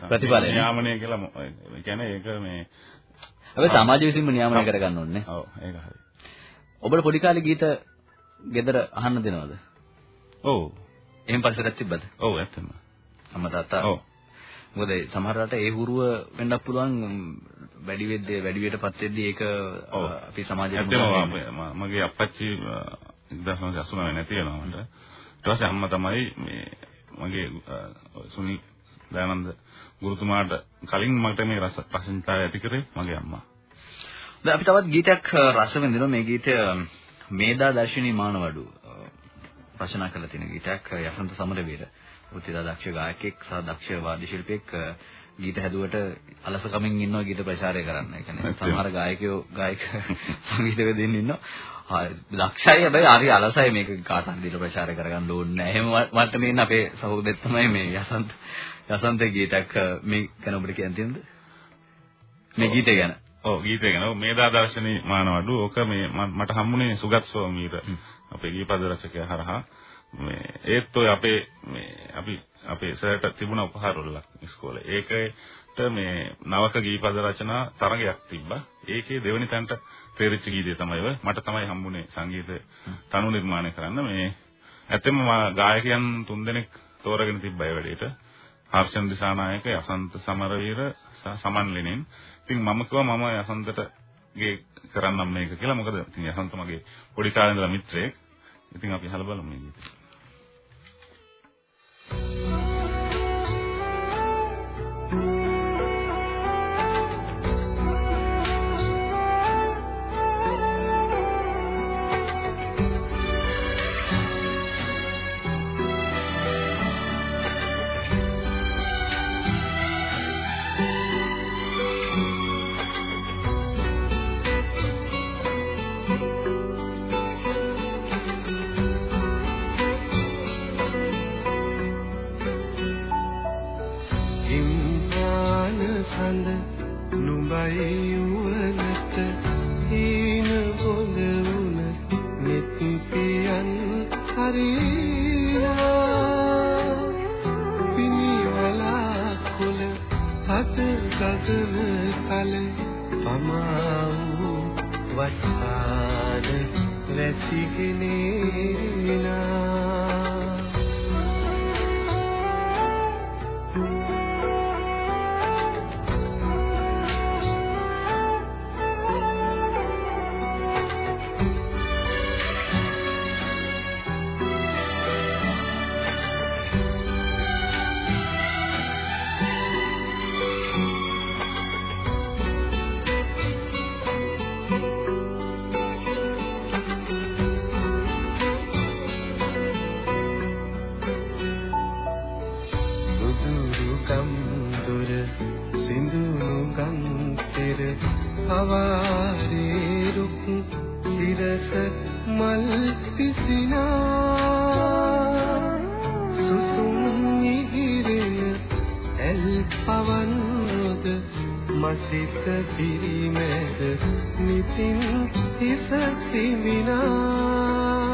ප්‍රතිඵලය නියාමනය කියලා කියන්නේ ඒක මේ අපි සමාජ විසින්ම නියාමනය කරගන්න ඕනේ ඔව් ඒක හරි. ඔබට පොඩි කාලේ ගීත ගෙදර අහන්න දෙනවද? ඔව්. එහෙම පරිසරයක් තිබ්බද? ඔව් ඇත්තම. අම්මා තාත්තා. ඔව් මොකද සමහර රට ඒ හුරුව වෙන්නත් පුළුවන් වැඩි වෙද්දී වැඩි වියටපත් වෙද්දී ඒක අපි සමාජයට මගේ අප්පච්චි 1989 නැති වෙනවා මට. ඊට පස්සේ අම්මා තමයි මේ මගේ සුනි දයානන්ද ගුරුතුමාට කලින් මට මේ රස ප්‍රශංසාව ඇති කරේ මගේ අම්මා. දැන් අපි තවත් ගීතයක් රස විඳිනවා. මේ ගීතය මේදා දර්ශනී මානවඩු රචනා කළ තියෙන ගීතයක් යසන්ත සමරවීර උත්තිදා දක්ෂ ගායකයෙක් සහ දක්ෂ වාද්‍ය ශිල්පියෙක් ගීත හැදුවට අලසකමින් ඉන්නවා ගීත ප්‍රචාරය කරන්න. ඒ කියන්නේ සමහර ගායකයෝ ගායක සංගීතවේදීන් ඉන්නවා. දක්ෂයි හැබැයි හරි අලසයි මේක කාටත් දීලා ප්‍රචාරය කරගන්න ඕනේ නැහැ. එහෙම මට්ටමේ ඉන්න අපේ සහෝදරෙක් තමයි මේ යසන්ත යසන්ත ගීතයක් මේ ගැන ඔබට කියන්න තියෙනද? මේ ගීතය ගැන. ඔව් ගීතය ගැන. ඔව් මේදා දර්ශනී මානවඩු. ඕක මේ මට හම්බුනේ සුගත් සෝමීර අපේ ගීපද රචකයා හරහා මේ ඒත් ඔය අපේ මේ අපි අපේ සර්ට තිබුණ උපහාර වලක් ඉස්කෝලේ. ඒකට මේ නවක ගීපද රචනා තරගයක් තිබ්බා. ඒකේ දෙවෙනි තැනට තේරිච්ච ගීතය තමයි ඔය. මට තමයි හම්බුනේ සංගීත තනු නිර්මාණය කරන්න. මේ ඇත්තම මා ගායකයන් තුන්දෙනෙක් තෝරගෙන තිබ්බා ඒ වැඩේට. හර්ෂන් දිසානායක, යසන්ත සමරවීර, සමන් ලෙනින්. ඉතින් මම කිව්වා මම යසන්තට ගේ කරන්නම් මේක කියලා. මොකද ඉතින් යහන්ත මගේ පොඩි කාලේ ඉඳලා මිත්‍රයෙක්. ඉතින් අපි අහලා බලමු මේ ගීතය. හවාරේ රුක් සිරස මල් පිසිනා සුසුම් ඉහිරෙන ඇල් පවන් රොද මසිත පිරිමැද නිතින් හිස සිමිනා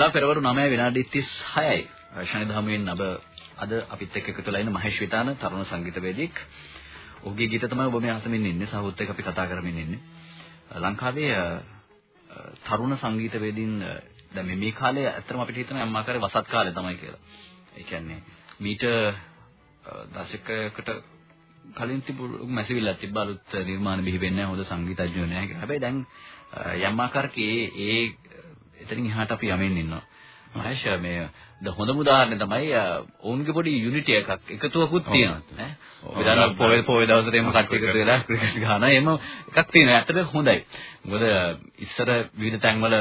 වෙලා පෙරවරු 9 විනාඩි 36යි. ශනිදහමුවෙන් අබ අද අපිත් එක්ක එකතු වෙලා ඉන්න මහේෂ් විතාන තරුණ සංගීතවේදියෙක්. ඔහුගේ ගීත තමයි ඔබ මේ අහසමින් ඉන්නේ. සහොත් එක්ක අපි කතා කරමින් ඉන්නේ. ලංකාවේ අ, අ, තරුණ සංගීතවේදීන් අ, දැන් මේ මේ කාලේ ඇත්තටම අපිට හිතෙනවා අම්මා කරේ වසත් කාලේ තමයි කියලා. ඒ කියන්නේ මීට අ, දශකයකට කලින් තිබුණු මැසිවිල්ලක් තිබ්බ අලුත් නිර්මාණ බිහි වෙන්නේ නැහැ හොඳ සංගීතඥයෝ නැහැ කියලා. හැබැයි දැන් අ, යම් ආකාරකේ ඒ එතනින් එහාට අපි යමින් ඉන්නවා. මහේෂ් මේ ද හොඳම උදාහරණය තමයි ඔවුන්ගේ පොඩි යුනිටි එකක් එකතුවකුත් තියෙනවා ඈ. ඔය දන්න පොය පොය දවසට එම කට්ටිය එකතු වෙලා ක්‍රිකට් ගහන එහෙම එකක් තියෙනවා. ඇත්තට හොඳයි. මොකද ඉස්සර විවිධ තැන්වල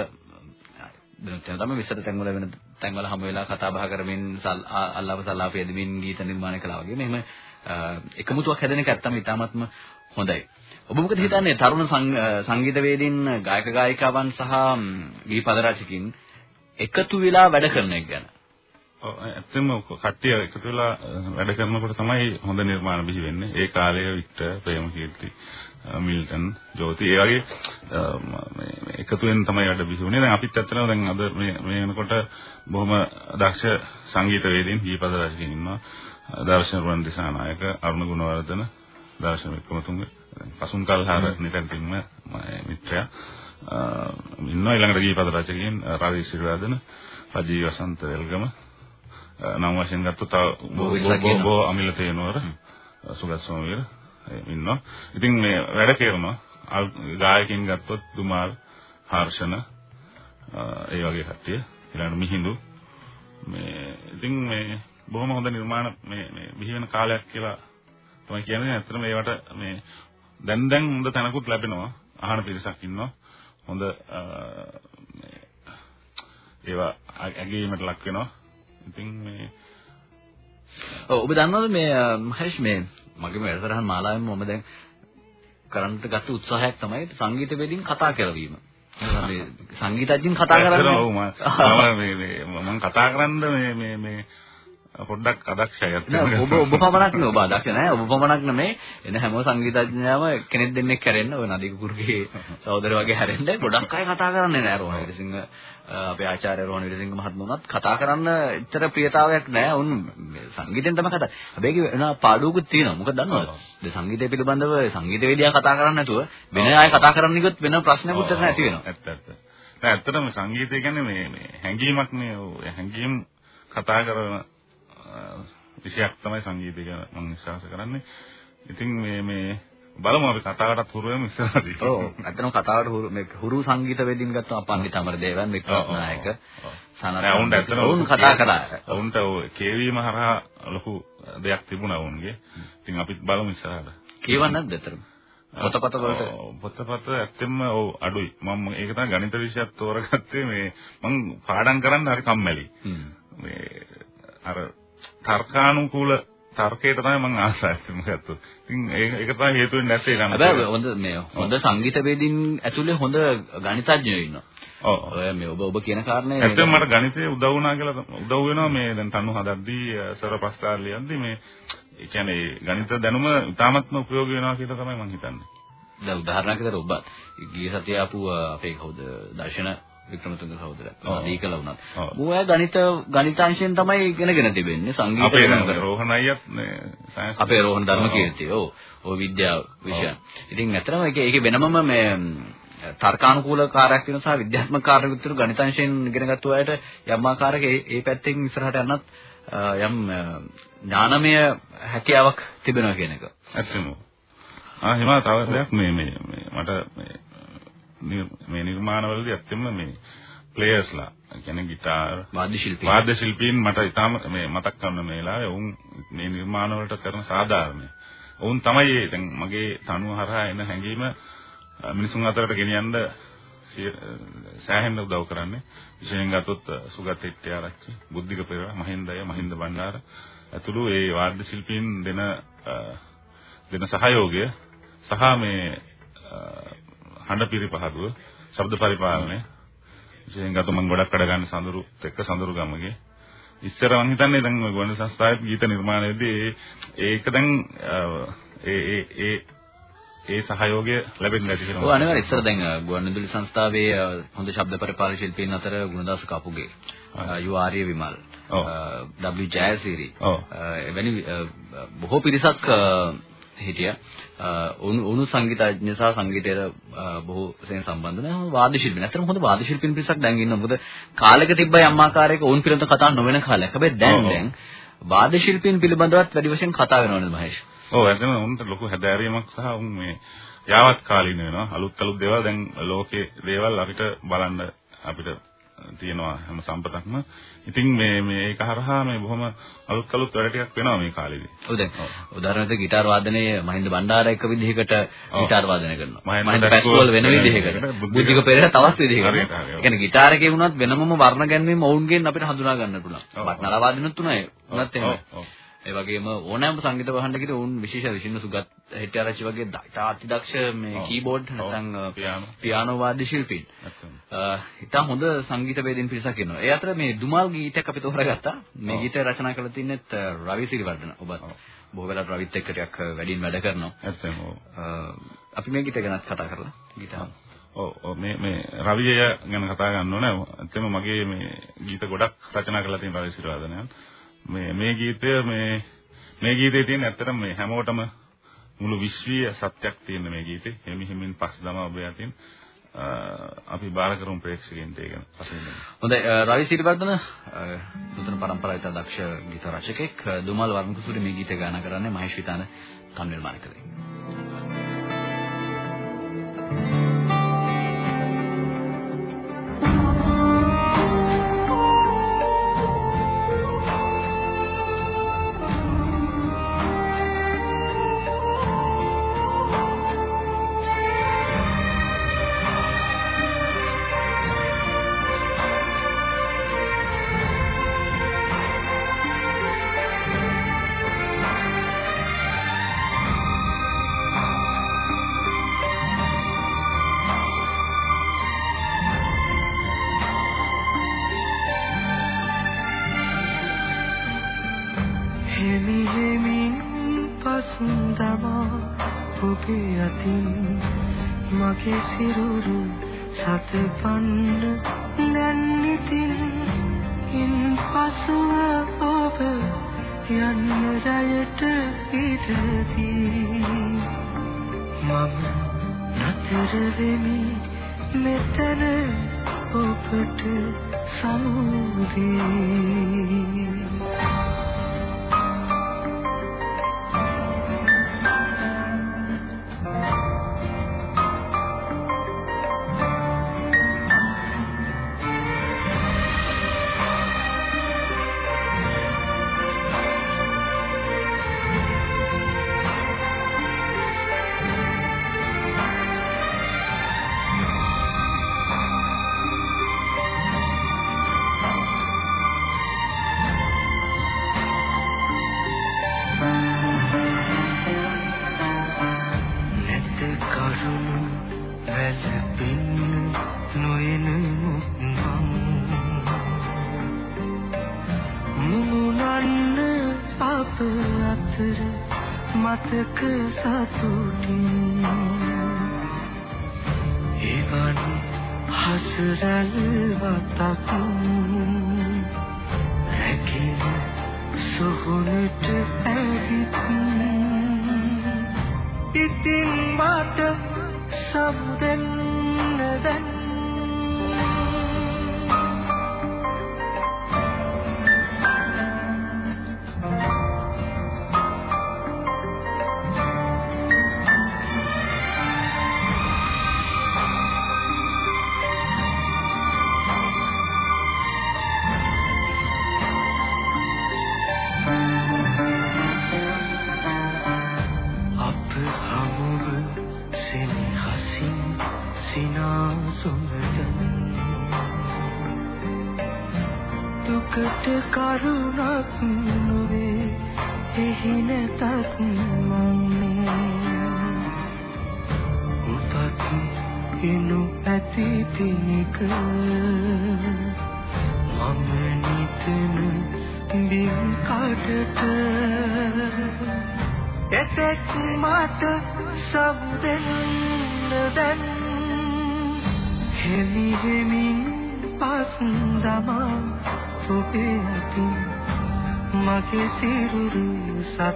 දැන් තමයි විස්තර තැන්වල වෙන තැන්වල හැම වෙලාව කතා බහ කරමින් අල්ලාප සල්ලාප යදමින් ගීත නිර්මාණය කළා වගේ මෙහෙම එකමුතුවක් හැදෙන එක ඇත්තම ඉතාමත්ම හොඳයි. ඔබ මොකද හිතන්නේ තරුණ සංගීතවේදීන් ගායක ගායිකාවන් සහ ගී පද රචකින් එකතු වෙලා වැඩ කරන එක ගැන? ඔව් ඇත්තම කට්ටිය එකතු වෙලා වැඩ කරනකොට තමයි හොඳ නිර්මාණ බිහි වෙන්නේ. ඒ කාලයේ වික්ටර් ප්‍රේමකීර්ති මිල්ටන් ජෝති ඒ වගේ මේ එකතු වෙන තමයි වැඩ බිහි වුණේ. දැන් අපිත් ඇත්තටම දැන් අද මේ මේ වෙනකොට බොහොම දක්ෂ සංගීතවේදීන් දීපද රචකින් ඉන්නවා. දර්ශන රුවන් දිසානායක අරුණ ගුණවර්ධන දර්ශන වික්‍රමතුංග පසුන් කල්හාර නිතරම මිත්‍රයා ඉන්නවා. ඊළඟට දීපද රචකයන් රවි සිරිවර්ධන රජී වසන්ත වෙල්ගම. නම් වශයෙන් ගත්තොත් තව බොහෝ අමිල තේනවර සුගත් සෝමවීර ඉන්නවා. ඉතින් මේ වැඩ කරනවා ගායකින් ගත්තොත් දුමාල් හර්ෂණ ඒ වගේ කට්ටිය ඊළඟට මිහිඳු. මේ ඉතින් මේ බොහොම හොඳ නිර්මාණ මේ මේ බිහි වෙන කාලයක් කියලා තමයි කියන්නේ. ඇත්තටම ඒවට මේ දැන් දැන් හොඳ තැනකුත් ලැබෙනවා. අහන පිරිසක් ඉන්නවා. හොඳ ඒවා ඇගීමට ලක් වෙනවා. ඉතින් මේ ඔබ දන්නවද මේ මහේෂ් මේ මගේ වැඩසටහන් මාලාවෙන් මම දැන් කරන්නට ගත්ත උත්සාහයක් තමයි සංගීත වේදින් කතා කරවීම. සංගීතඥයින් කතා කරන්නේ ඔව් මම කතා කරන්න මේ මේ මේ පොඩ්ඩක් අදක්ෂයි ඔබ ඔබ පමණක් නෙවෙයි ඔබ අදක්ෂ නැහැ ඔබ පමණක් නෙමෙයි එන හැම සංගීතඥයාම කෙනෙක් දෙන්නෙක් හැරෙන්න ඔය නදී කුකුරුගේ සහෝදර වගේ හැරෙන්න ගොඩක් අය කතා කරන්නේ නැහැ රෝහණ විරසිංහ අපේ ආචාර්ය රෝහණ විරසිංහ මහත්මයාත් කතා කරන්න එච්චර ප්‍රියතාවයක් නැහැ උන් සංගීතෙන් තමයි කතා. හැබැයි වෙන පාඩුවකුත් තියෙනවා. මොකද දන්නවද? ඒ සංගීතය පිළිබඳව සංගීතවේදියා කතා කරන්නේ නැතුව වෙන අය කතා කරන්න ගියොත් වෙන ප්‍රශ්නකුත් නැති වෙනවා. ඇත්ත ඇත්ත. ඇත්තටම සංගීතය කියන්නේ මේ මේ හැංගීමක් නේ හැංගීම් කතා කරන විෂයක් තමයි සංගීතය කියලා මම විශ්වාස කරන්නේ. ඉතින් මේ මේ බලමු අපි කතාවටත් හුරු වෙමු ඉස්සරහදී. ඔව්. අතන කතාවට හුරු මේ හුරු සංගීත වෙදින් ගත්තා අපන්දි තමරදේවන් වික්‍රමනායක සනත්. වුන් ඇත්තටම වුන් කතා කළා. වුන්ට ඔය කේවීම හරහා ලොකු දෙයක් තිබුණා වුන්ගේ. ඉතින් අපිත් බලමු ඉස්සරහට. කියවන්නත් දෙතරම. පොතපත වලට පොතපත ඇත්තෙන්ම ඔව් අඩුයි. මම ඒක තමයි ගණිත විෂයත් තෝරගත්තේ මේ මම පාඩම් කරන්න හරි කම්මැලි. මේ අර තර්කානුකූල තර්කයට තමයි මම ආසයි මොකද්ද. ඉතින් ඒක ඒක තමයි හේතු වෙන්නේ නැත්තේ ගන්න. හැබැයි හොඳ මේ හොඳ සංගීතවේදින් ඇතුලේ හොඳ ගණිතඥයෝ ඉන්නවා. ඔව්. ඔය මේ ඔබ ඔබ කියන කාරණේ ඇත්තටම මට ගණිතේ උදව් වුණා කියලා උදව් වෙනවා මේ දැන් තනු හදද්දී සර පස්තාර ලියද්දී මේ ඒ කියන්නේ ගණිත දැනුම ඉතාමත්ම ප්‍රයෝගී වෙනවා කියලා තමයි මම හිතන්නේ. දැන් උදාහරණයක් විදිහට ඔබ ගිය සතිය ආපු අපේ කවුද දර්ශන වික්‍රමතුංග සහෝදරයා. දීකල වුණත්. ඌයා ගණිත ගණිතාංශයෙන් තමයි ඉගෙනගෙන තිබෙන්නේ සංගීත අපේ රෝහණ අයියත් සයන්ස් අපේ රෝහණ ධර්මකීර්ති. ඔව්. ඔය විද්‍යාව විෂය. ඉතින් ඇත්තටම ඒක ඒක වෙනමම මේ තර්කානුකූල කාර්යයක් වෙන සහ විද්‍යාත්මක කාර්යයක් විතර ගණිතාංශයෙන් ඉගෙන ගත්ත අයට යම් ආකාරයක ඒ පැත්තෙන් ඉස්සරහට යන්නත් යම් ඥානමය හැකියාවක් තිබෙනවා කියන එක. ඇත්තම. ආ හිමා තව දෙයක් මේ මේ මට මේ මේ නිර්මාණවලදී ඇත්තෙම මේ ප්ලේයර්ස්ලා කියන්නේ ගිටාර් වාද්‍ය ශිල්පීන් වාද්‍ය ශිල්පීන් මට ඉතාම මේ මතක් කරන මේ වෙලාවේ වුන් මේ නිර්මාණ වලට කරන සාධාරණය. වුන් තමයි දැන් මගේ තනුව හරහා එන හැඟීම මිනිසුන් අතරට ගෙනියන්න සෑහෙන උදව් කරන්නේ. විශේෂයෙන් ගත්තොත් සුගත හිටියාරච්චි, බුද්ධික පෙරේරා, මහින්දය, මහින්ද බණ්ඩාර ඇතුළු ඒ වාද්‍ය ශිල්පීන් දෙන දෙන සහයෝගය සහ මේ හඬ පිරිපහදුව ශබ්ද පරිපාලනය. විශේෂයෙන් ගත මම ගොඩක් වැඩ ගන්න සඳුරු එක්ක සඳුරු ගමගේ. ඉස්සර මම හිතන්නේ දැන් ඔය ගුවන් සංස්ථාවේ ගීත නිර්මාණයේදී ඒක දැන් ඒ ඒ ඒ ඒ සහයෝගය ලැබෙන්නේ නැති වෙනවා. ඔව් අනිවාර්යයෙන් ඉස්සර දැන් ගුවන්විදුලි සංස්ථාවේ හොඳ ශබ්ද පරිපාලන ශිල්පීන් අතර ගුණදාස කපුගේ, යු ආර්ය විමල්, W ජයසිරි, එවැනි බොහෝ පිරිසක් හිටියා. උණු සංගීතඥ සහ සංගීතයට බොහෝ සෙන් සම්බන්ධ නැහැ. වාද්‍ය ශිල්පීන්. ඇත්තටම හොඳ වාද්‍ය ශිල්පීන් පිරිසක් දැන් ඉන්නවා. මොකද කාලෙක තිබ්බයි අම්මා ආකාරයක ඕන් පිළිබඳ කතා නොවන කාලයක්. හැබැයි දැන් දැන් වාද්‍ය ශිල්පීන් පිළිබඳවත් වැඩි වශයෙන් කතා වෙනවා නේද මහේෂ්? ඔව් ඇත්තම උන්ට ලොකු හැදෑරීමක් සහ උන් මේ යාවත් කාලීන වෙනවා. අලුත් අලුත් දේවල් දැන් ලෝකේ දේවල් අපිට බලන්න අපිට තියෙනවා හැම සම්පතක්ම. ඉතින් මේ මේ ඒක හරහා මේ බොහොම අලුත් අලුත් වැඩ ටිකක් වෙනවා මේ කාලෙදී. ඔව් දැන් උදාහරණයක් ගිටාර් වාදනයේ මහින්ද බණ්ඩාර එක විදිහකට ගිටාර් වාදනය කරනවා. මහින්ද පැස්කෝල් වෙන විදිහකට. බුද්ධික පෙරේර තවත් විදිහකට. ඒ කියන්නේ ගිටාර් එකේ වුණත් වෙනමම වර්ණ ගැන්වීම ඔවුන්ගෙන් අපිට හඳුනා ගන්න පුළුවන්. බට්නලා වාදනත් උනායි. උනත් එහෙමයි. ඒ වගේම ඕනෑම සංගීත වහන්නකට උන් විශේෂ විශින්න සුගත් හෙට්ටිආරච්චි වගේ අතිදක්ෂ මේ කීබෝඩ් නැත්නම් පියානෝ වාද්‍ය ශිල්පීන්. ඉතා හොඳ සංගීත වේදින් පිරිසක් ඉන්නවා. ඒ අතර මේ දුමාල් ගීතයක් අපි තෝරාගත්තා. මේ ගීතය රචනා කරලා තින්නෙත් රවි සිරිවර්ධන. ඔබ බොහෝ වෙලාවට රවිත් එක්ක ටිකක් වැඩින් වැඩ කරනවා. ඇත්තම අපි මේ ගීතය ගැනත් කතා කරලා ගීතාව. ඔව් මේ මේ රවිය ගැන කතා ගන්න ඕනේ. ඇත්තම මගේ මේ ගීත ගොඩක් රචනා කරලා තියෙන රවි සිරිවර්ධනයන්. මේ මේ ගීතය මේ මේ ගීතේ තියෙන ඇත්තටම මේ හැමෝටම මුළු විශ්වීය සත්‍යක් තියෙන මේ ගීතේ. හිමි හිමින් පස් දමා ඔබ යටින් අපි බාර කරමු ප්‍රේක්ෂකයන්ට ඒක පස්සේ. හොඳයි රවි සිරිවර්ධන නූතන පරම්පරාවේ දක්ෂ ගීත රචකෙක් දුමල් වර්ණකුසුරි මේ ගීත ගායනා කරන්නේ මහේෂ් විතාන කන් නිර්මාණය කළේ. ගොඩට ඇවිත් ඉතින් මට සමුදෙන්න දැන්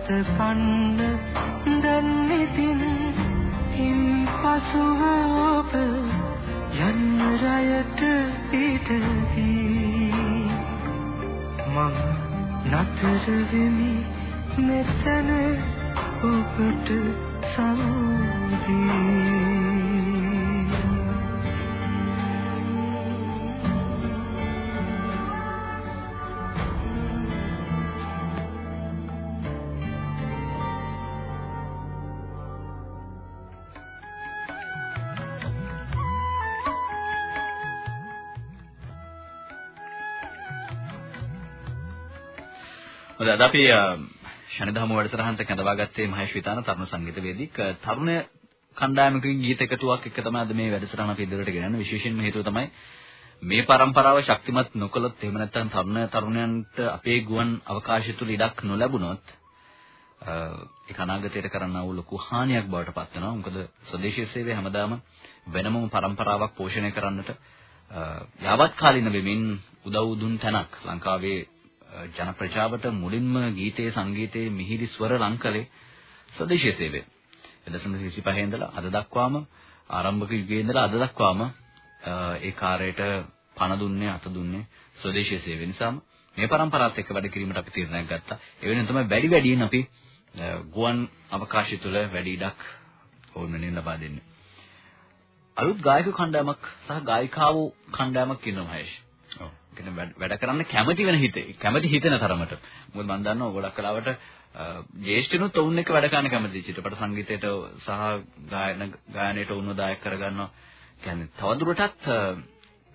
සත කන්න දැන් ඉතින් හින් පසුව ඔබ යන්න රයට පිටදී. මම නතර වෙමි. හොඳයි. අද අපි ශනිදහම වැඩසටහනට කැඳවා ගත්තේ මහේශ්විතාන තරුණ සංගීතවේදික තරුණ කණ්ඩායමකින් ගීත එකතුවක් එක තමයි අද මේ වැඩසටහන අපි ඉදිරියට ගෙනන්නේ. විශේෂයෙන්ම හේතුව තමයි මේ પરම්පරාව ශක්තිමත් නොකළොත් එහෙම නැත්නම් තරුණ තරුණයන්ට අපේ ගුවන් අවකාශය තුල ඉඩක් නොලැබුණොත් ඒක අනාගතයට කරන්නා වූ ලොකු හානියක් බවට පත් වෙනවා. මොකද ස්වදේශීය සේවය හැමදාම වෙනම પરම්පරාවක් පෝෂණය කරන්නට යාවත් කාලින වෙමින් උදව් දුන් තැනක් ලංකාවේ ජන ප්‍රජාවට මුලින්ම ගීතයේ සංගීතයේ මිහිරි ස්වර ලංකලේ ස්වදේශීය සේවය. 1935 ඉඳලා අද දක්වාම ආරම්භක යුගයේ ඉඳලා අද දක්වාම ඒ කාර්යයට පණ දුන්නේ අත දුන්නේ ස්වදේශීය සේවය නිසාම මේ પરම්පරාවත් එක්ක වැඩ කිරීමට අපි තීරණයක් ගත්තා. ඒ වෙනුවෙන් තමයි වැඩි වැඩියෙන් අපි ගුවන් අවකාශය තුළ වැඩි ඉඩක් ඕන වෙනින් ලබා දෙන්නේ. අලුත් ගායක කණ්ඩායමක් සහ ගායිකාවෝ කණ්ඩායමක් ඉන්නවා මහේෂ්. කියන්නේ වැඩ කරන්න කැමති වෙන හිතේ කැමති හිතෙන තරමට. මොකද මම දන්නවා ගොඩක් කලාවට ජේෂ්ඨනුත් ඔවුන් එක්ක වැඩ කරන්න කැමති චිත්‍රපට සංගීතයට සහ ගායන ගායනයට ඔවුන්ව දායක කරගන්නවා. කියන්නේ තවදුරටත්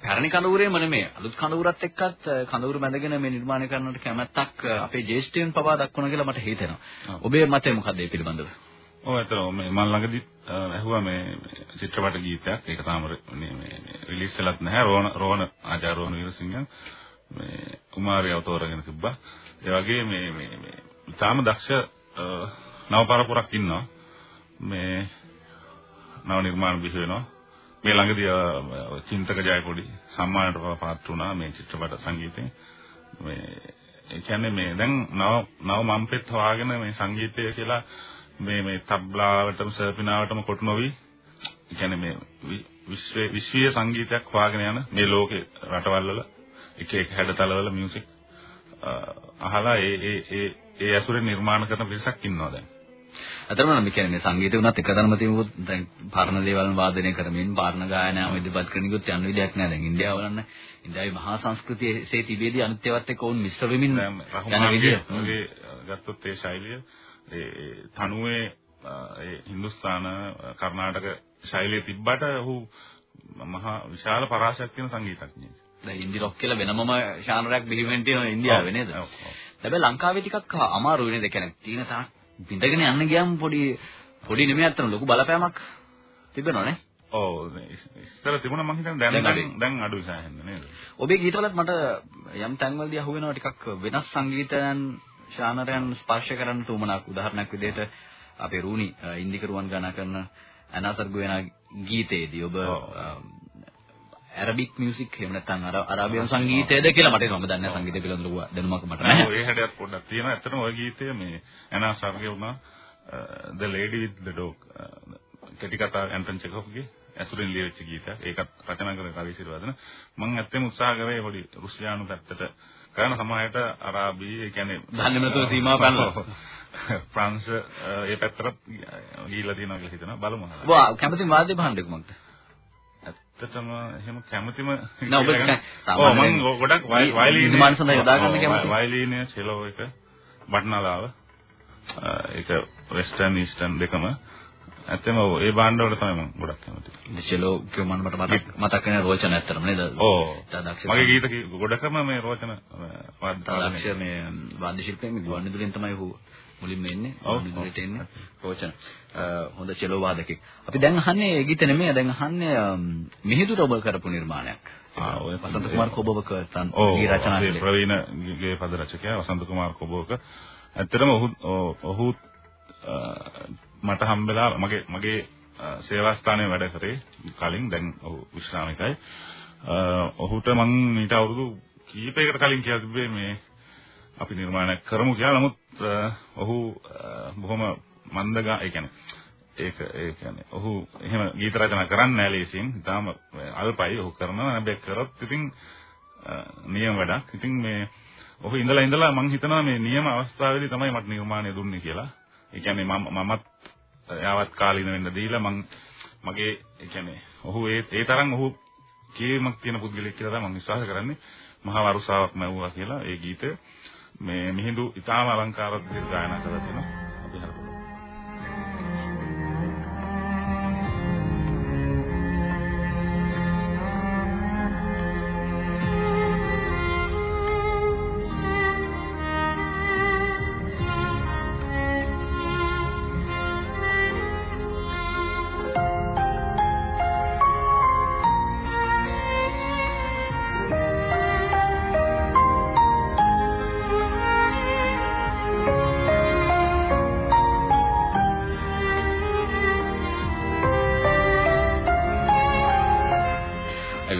පැරණි කඳවුරේම නෙමෙයි අලුත් කඳවුරත් එක්කත් කඳවුරු බැඳගෙන මේ නිර්මාණය කරනවට කැමැත්තක් අපේ ජේෂ්ඨයන් පවා දක්වන කියලා මට හිතෙනවා. ඔබේ මතය මොකක්ද මේ පිළිබඳව? ඔව් ඇත්තටම මේ මම ළඟදි ඇහුවා මේ චිත්‍රපට ගීතයක් ඒක තාම මේ මේ රිලීස් වෙලත් නැහැ රෝණ රෝණ ආචාර්ය රෝණ වීරසිංහන් මේ කුමාරයව තෝරගෙන තිබ්බා. ඒ වගේ මේ මේ මේ තාම දක්ෂ නවපරපුරක් ඉන්නවා. මේ නව නිර්මාණ බිහි වෙනවා. මේ ළඟදී චින්තක ජයකොඩි සම්මානයට පාත්‍ර වුණා මේ චිත්‍රපට සංගීතයෙන්. මේ ඒ කියන්නේ මේ දැන් නව නව මම්පෙත් හොයාගෙන මේ සංගීතය කියලා මේ මේ තබ්ලාවටම සර්පිනාවටම කොට නොවි කියන්නේ මේ විශ්ව විශ්වීය සංගීතයක් හොයාගෙන යන මේ ලෝකේ රටවල් වල එක එක හැඩතලවල මියුසික් අහලා ඒ ඒ ඒ ඒ ඇසුරේ නිර්මාණ කරන පිරිසක් ඉන්නවා දැන්. අතරම නම් කියන්නේ මේ සංගීතය උනත් එකතරම තියමුත් දැන් පරණ දේවල් වාදනය කරමින් පරණ ගායනාව ඉදිරිපත් කරනකොත් යන විදියක් නෑ දැන් ඉන්දියාව වලන්න ඉන්දියාවේ මහා සංස්කෘතියේ තිබෙදී අනිත්‍යවත් එක්ක වුන් මිශ්‍ර වෙමින් යන විදිය. ඔගේ ගත්තොත් ඒ ශෛලිය ඒ තනුවේ ඒ හින්දුස්තාන කර්ණාටක ශෛලිය තිබ්බට ඔහු මහා විශාල පරාසයක් තියෙන සංගීතඥයෙක්. දැන් ඉන්දි රොක් කියලා වෙනමම ශානරයක් බිහිවෙන්න තියෙනවා ඉන්දියාවේ නේද? හැබැයි ලංකාවේ ටිකක් අමාරුයි නේද? කියන්නේ තීන තාක් බින්දගෙන යන්න ගියාම පොඩි පොඩි නෙමෙයි අතන ලොකු බලපෑමක් තිබෙනවනේ. ඔව් ඉස්සර තිබුණා මං හිතන්නේ දැන් දැන් අඩුයි සාහෙන්න නේද? ඔබේ ගීතවලත් මට යම් තැන්වලදී අහුවෙනවා ටිකක් වෙනස් සංගීතයන් ශානරයන් ස්පර්ශ කරන්න උමනාවක් උදාහරණයක් විදිහට අපේ රූනි ඉන්දිකරුවන් ගාන කරන අනාසර් ගෝයනා ගීතයේදී ඔබ ඇරබික් මියුසික් එහෙම නැත්නම් අර අරාබියන් සංගීතයද කියලා මට මම දන්නේ නැහැ සංගීතය පිළිබඳව දැනුමක් මට නැහැ. ඔය හැඩයක් පොඩ්ඩක් තියෙනවා. ඇත්තටම ওই ගීතය මේ අනාසර්ගේ වුණා The Lady with the Dog කෙටි කතා ඇන්ටන් චෙකෝෆ්ගේ ඇසුරෙන් ලියවිච්ච ගීතයක්. ඒකත් රචනා කරන කවිසිරවදන. මම ඇත්තම උත්සාහ කරේ පොඩි රුසියානු පැත්තට කරන සමාජයට අරාබි ඒ කියන්නේ දන්නේ නැතුව සීමාව පැනලා ෆ්‍රාන්ස් ඒ පැත්තට ගිහිල්ලා තියෙනවා කියලා හිතනවා බලමු. ඔව් කැමති වාද්‍ය භාණ්ඩයක් මන්ට. ඇත්තටම එහෙම කැමතිම නෑ ඔබ සාමාන්‍යයෙන් මම ගොඩක් වයලීන නිර්මාණ සඳහා යොදා ගන්න කැමති. වයලීන චෙලෝ එක බටනලාව ඒක වෙස්ටර්න් ඊස්ටර්න් දෙකම ඇත්තම ඔව් ඒ භාණ්ඩ වල තමයි මම ගොඩක් කැමති. චෙලෝ කියව මම මට මතක් මතක් වෙන රෝචන ඇත්තටම නේද? ඔව්. මගේ ගීත ගොඩකම මේ රෝචන වාද්‍ය මේ වාද්‍ය ශිල්පයෙන් ගුවන් විදුලියෙන් තමයි ඔහු මුලින්ම එන්නේ විදුලියට එන්නේ රෝචන. හොඳ චෙලෝ වාදකෙක්. අපි දැන් අහන්නේ ඒ ගීත නෙමෙයි දැන් අහන්නේ මිහිඳු ඔබ කරපු නිර්මාණයක්. ආ ඔය වසන්ත කුමාර කොබවක තන් ගී රචනා කළේ. ප්‍රවීණ ගේ පද රචකයා වසන්ත කුමාර කොබවක. ඇත්තටම ඔහු ඔහු මට හම්බෙලා මගේ මගේ සේවා ස්ථානයේ වැඩ කරේ කලින් දැන් ඔහු විශ්‍රාමිකයි. ඔහුට මම ඊට අවුරුදු කීපයකට කලින් කියලා තිබ්බේ මේ අපි නිර්මාණයක් කරමු කියලා. නමුත් ඔහු බොහොම මන්දගා ඒ කියන්නේ ඒක ඒ කියන්නේ ඔහු එහෙම ගීත රචනා කරන්නේ නැහැ ලේසියෙන්. ඊටාම අල්පයි ඔහු කරනවා. හැබැයි කරොත් ඉතින් නියම වැඩක්. ඉතින් මේ ඔහු ඉඳලා ඉඳලා මම හිතනවා මේ නියම අවස්ථාවේදී තමයි මට නිර්මාණය දුන්නේ කියලා. ඒ කියන්නේ මම මමත් යාවත් කාලීන වෙන්න දීලා මම මගේ ඒ කියන්නේ ඔහු ඒ ඒ තරම් ඔහු කීමක් තියෙන පුද්ගලෙක් කියලා තමයි මම විශ්වාස කරන්නේ. මහා වරුසාවක් මැවුවා කියලා ඒ ගීතය මේ මිහිඳු ඉතාම අලංකාර විදිහට ගායනා කරලා තිනවා.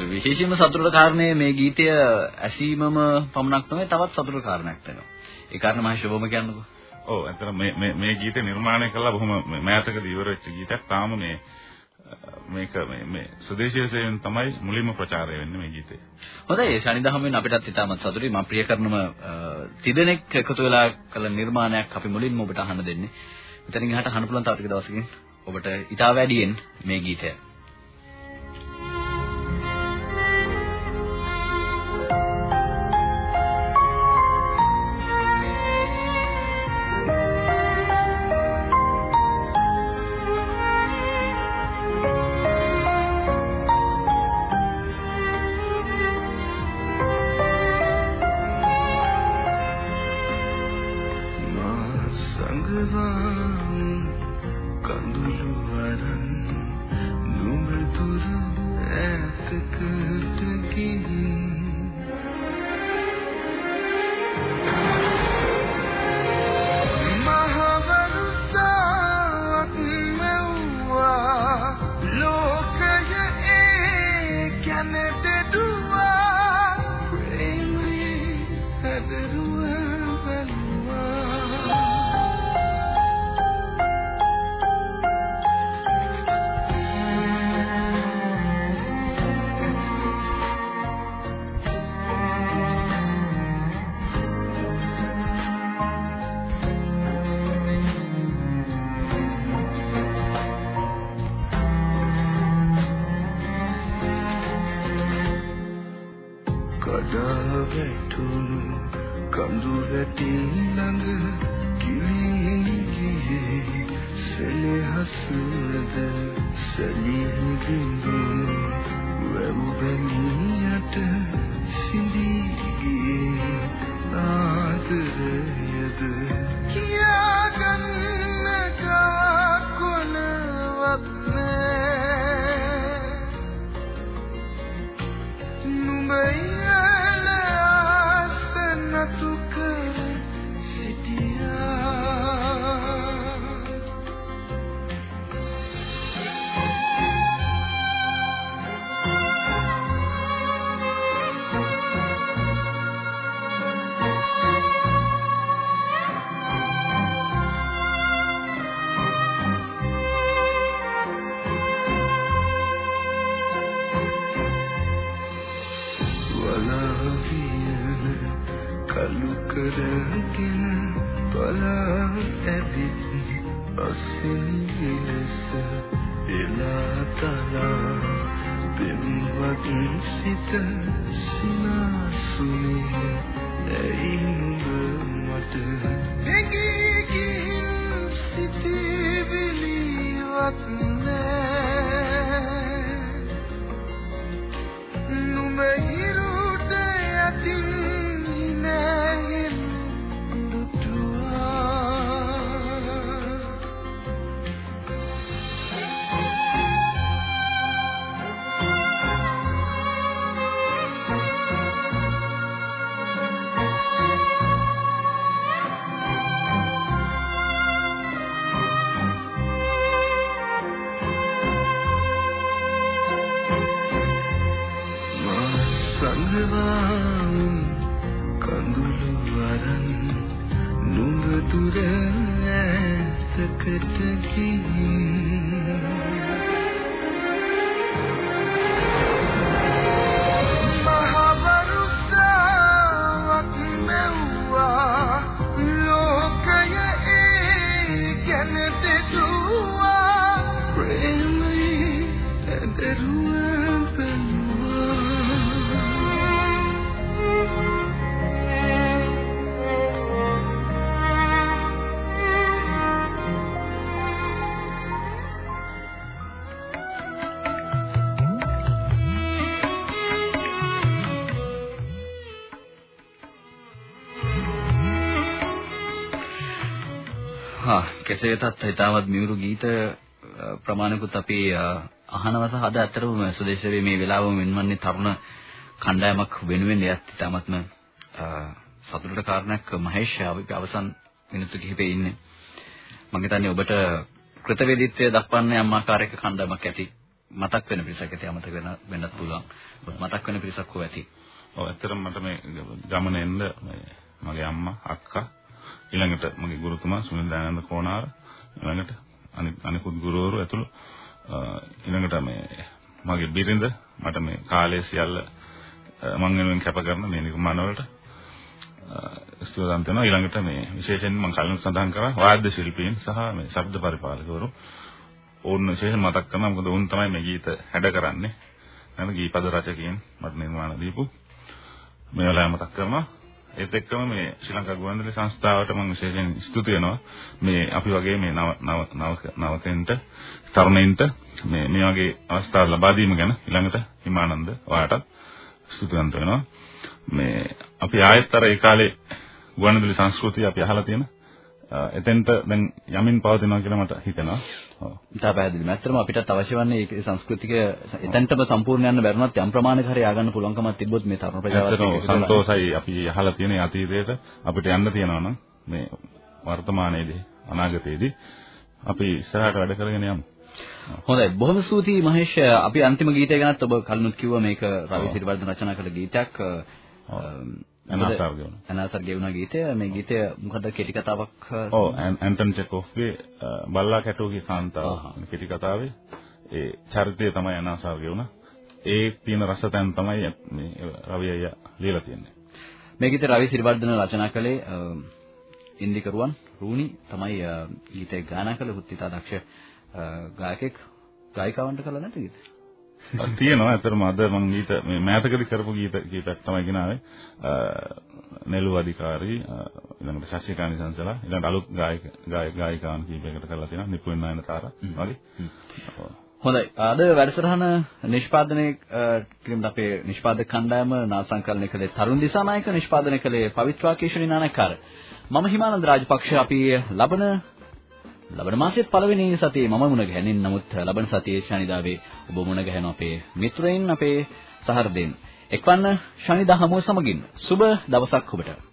විශේෂයෙන්ම සතුටට කාරණේ මේ ගීතය ඇසීමම පමණක් නෙවෙයි තවත් සතුටට කාරණයක් වෙනවා. ඒ කාරණා මම ශෝභම කියන්නකෝ. ඔව් ඇත්තට මේ මේ මේ ගීතය නිර්මාණය කළා බොහොම මෑතකදී ඉවර වෙච්ච ගීතයක්. තාම මේ මේක මේ මේ සුදේශීයයෙන් තමයි මුලින්ම ප්‍රචාරය වෙන්නේ මේ ගීතය. හොඳයි ශනිදහමෙන් අපිටත් ඉතාමත් සතුටුයි. මම ප්‍රිය කරනම තිදෙනෙක් එකතු වෙලා කළ නිර්මාණයක් අපි මුලින්ම ඔබට අහන්න දෙන්නේ. මෙතනින් එහාට අහන්න පුළුවන් තව ටික දවසකින් ඔබට ඉතා වැඩියෙන් මේ ගීතය. පෙරවාම් කඳුළු වරන් නුඹ දුර ඈතකට ගිහින් කෙසේ වෙතත් හිතාවත් මියුරු ගීත ප්‍රමාණිකුත් අපි අහනවා සහ අද අතරම සුදේශයේ මේ වෙලාවම වෙනවන්නේ තරුණ කණ්ඩායමක් වෙනුවෙන් එයත් ඉතාමත්ම සතුටට කාරණයක් මහේෂ් අපි අවසන් මිනිත්තු කිහිපේ ඉන්නේ මම හිතන්නේ ඔබට කෘතවේදීත්වය දක්වන්න යම් ආකාරයක කණ්ඩායමක් ඇති මතක් වෙන පිරිසක් ඇති අමතක වෙන වෙන්නත් පුළුවන්. මතක් වෙන පිරිසක් හෝ ඇති. ඔව් ඇත්තටම මට මේ ගමන එන්න මේ මගේ අම්මා අක්කා ඊළඟට මගේ ගුරුතුමා සුනිල් දයානන්ද කොණාර ඊළඟට අනිකුත් ගුරුවරු ඇතුළු ඊළඟට මේ මගේ බිරිඳ මට මේ කාලය සියල්ල මම වෙනුවෙන් කැප කරන මේ නිර්මාණ වලට ස්තුතිවන්ත වෙනවා. ඊළඟට මේ විශේෂයෙන් මම කලින් සඳහන් කරා වාද්‍ය ශිල්පීන් සහ මේ ශබ්ද පරිපාලකවරු. ඕන්න විශේෂයෙන් මතක් කරනවා මොකද උන් තමයි මේ ගීත හැඩ කරන්නේ. නේද ගීපද රචකයන් මට නිර්මාණ දීපු. මේ වෙලාව මතක් කරනවා ඒත් එක්කම මේ ශ්‍රී ලංකා ගුවන්විදුලි සංස්ථාවට මම විශේෂයෙන් ස්තුති වෙනවා. මේ අපි වගේ මේ නව නව නවතෙන්ට තරුණයින්ට මේ මේ වගේ අවස්ථා ලබා දීම ගැන ඊළඟට හිමානන්ද ඔයාටත් ස්තුතිවන්ත වෙනවා. මේ අපි ආයෙත් අර ඒ කාලේ ගුවන්විදුලි සංස්කෘතිය අපි අහලා තියෙන එතෙන්ට දැන් යමින් පවතිනවා කියලා මට හිතෙනවා. ඔව්. ඉතා පැහැදිලියි. ඇත්තටම අපිටත් අවශ්‍ය වන්නේ මේ සංස්කෘතික එතෙන්ටම සම්පූර්ණ යන්න බැරුණත් යම් ප්‍රමාණයක හරි ආගන්න පුළුවන්කමක් තිබ්බොත් මේ තරුණ ප්‍රජාවත් සන්තෝෂයි අපි අහලා තියෙන අතීතයට අපිට යන්න තියෙනවා නම් මේ වර්තමානයේදී අනාගතයේදී අපි ඉස්සරහට වැඩ කරගෙන යමු. හොඳයි බොහොම ස්තුතියි මහේෂ් අපි අන්තිම ගීතය ගැනත් ඔබ කලිනුත් කිව්වා මේක රවි සිරිවර්ධන රචනා කළ ගීතයක් අනාසාර ගෙවුන. අනාසාර ගෙවුන ගීතය මේ ගීතය මොකද කෙටි කතාවක් ඔව් ඇන්ටන් චෙකෝෆ්ගේ බල්ලා කැටෝගේ කාන්තාව කෙටි කතාවේ ඒ චරිතය තමයි අනාසාර ගෙවුන. ඒ තියෙන රසතැන් තමයි මේ රවි අයියා ලියලා තියෙන්නේ. මේ ගීතය රවි සිරිවර්ධන රචනා කළේ ඉන්දිකරුවන් රූණි තමයි ගීතය ගායනා කළ හුත්තිතා දක්ෂ ගායකෙක් ගායිකාවන්ට කළා නැති ගීත. තියෙනවා. ඇත්තටම අද මම ගීත මේ මෑතකදී කරපු ගීත කීපයක් තමයි ගෙනාවේ. නෙළු අධිකාරී ඊළඟට ශශිකානි සංසලා ඊළඟට අලුත් ගායක ගායිකාවන් කීපයකට කරලා තියෙනවා. නිපුන් නයනතාර වගේ. හොඳයි. අද වැඩසටහන නිෂ්පාදනය කිරීමට අපේ නිෂ්පාදක කණ්ඩායම නාසංකලනය කළේ තරුණ දිසානායක නිෂ්පාදනය කළේ පවිත්‍රා කේශරී නානකාර. මම හිමානන්ද රාජපක්ෂ අපි ලබන ලබන මාසයේ පළවෙනි සතියේ මම මුණ ගැහෙනින්. නමුත් ලබන සතියේ ශනිදාවේ ඔබ මුණ ගැහෙන අපේ මිත්‍රයින් අපේ සහෘදයින්. එක්වන්න ශනිදා හමුව සමගින්. සුබ දවසක් ඔබට.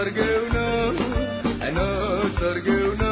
I know, I know.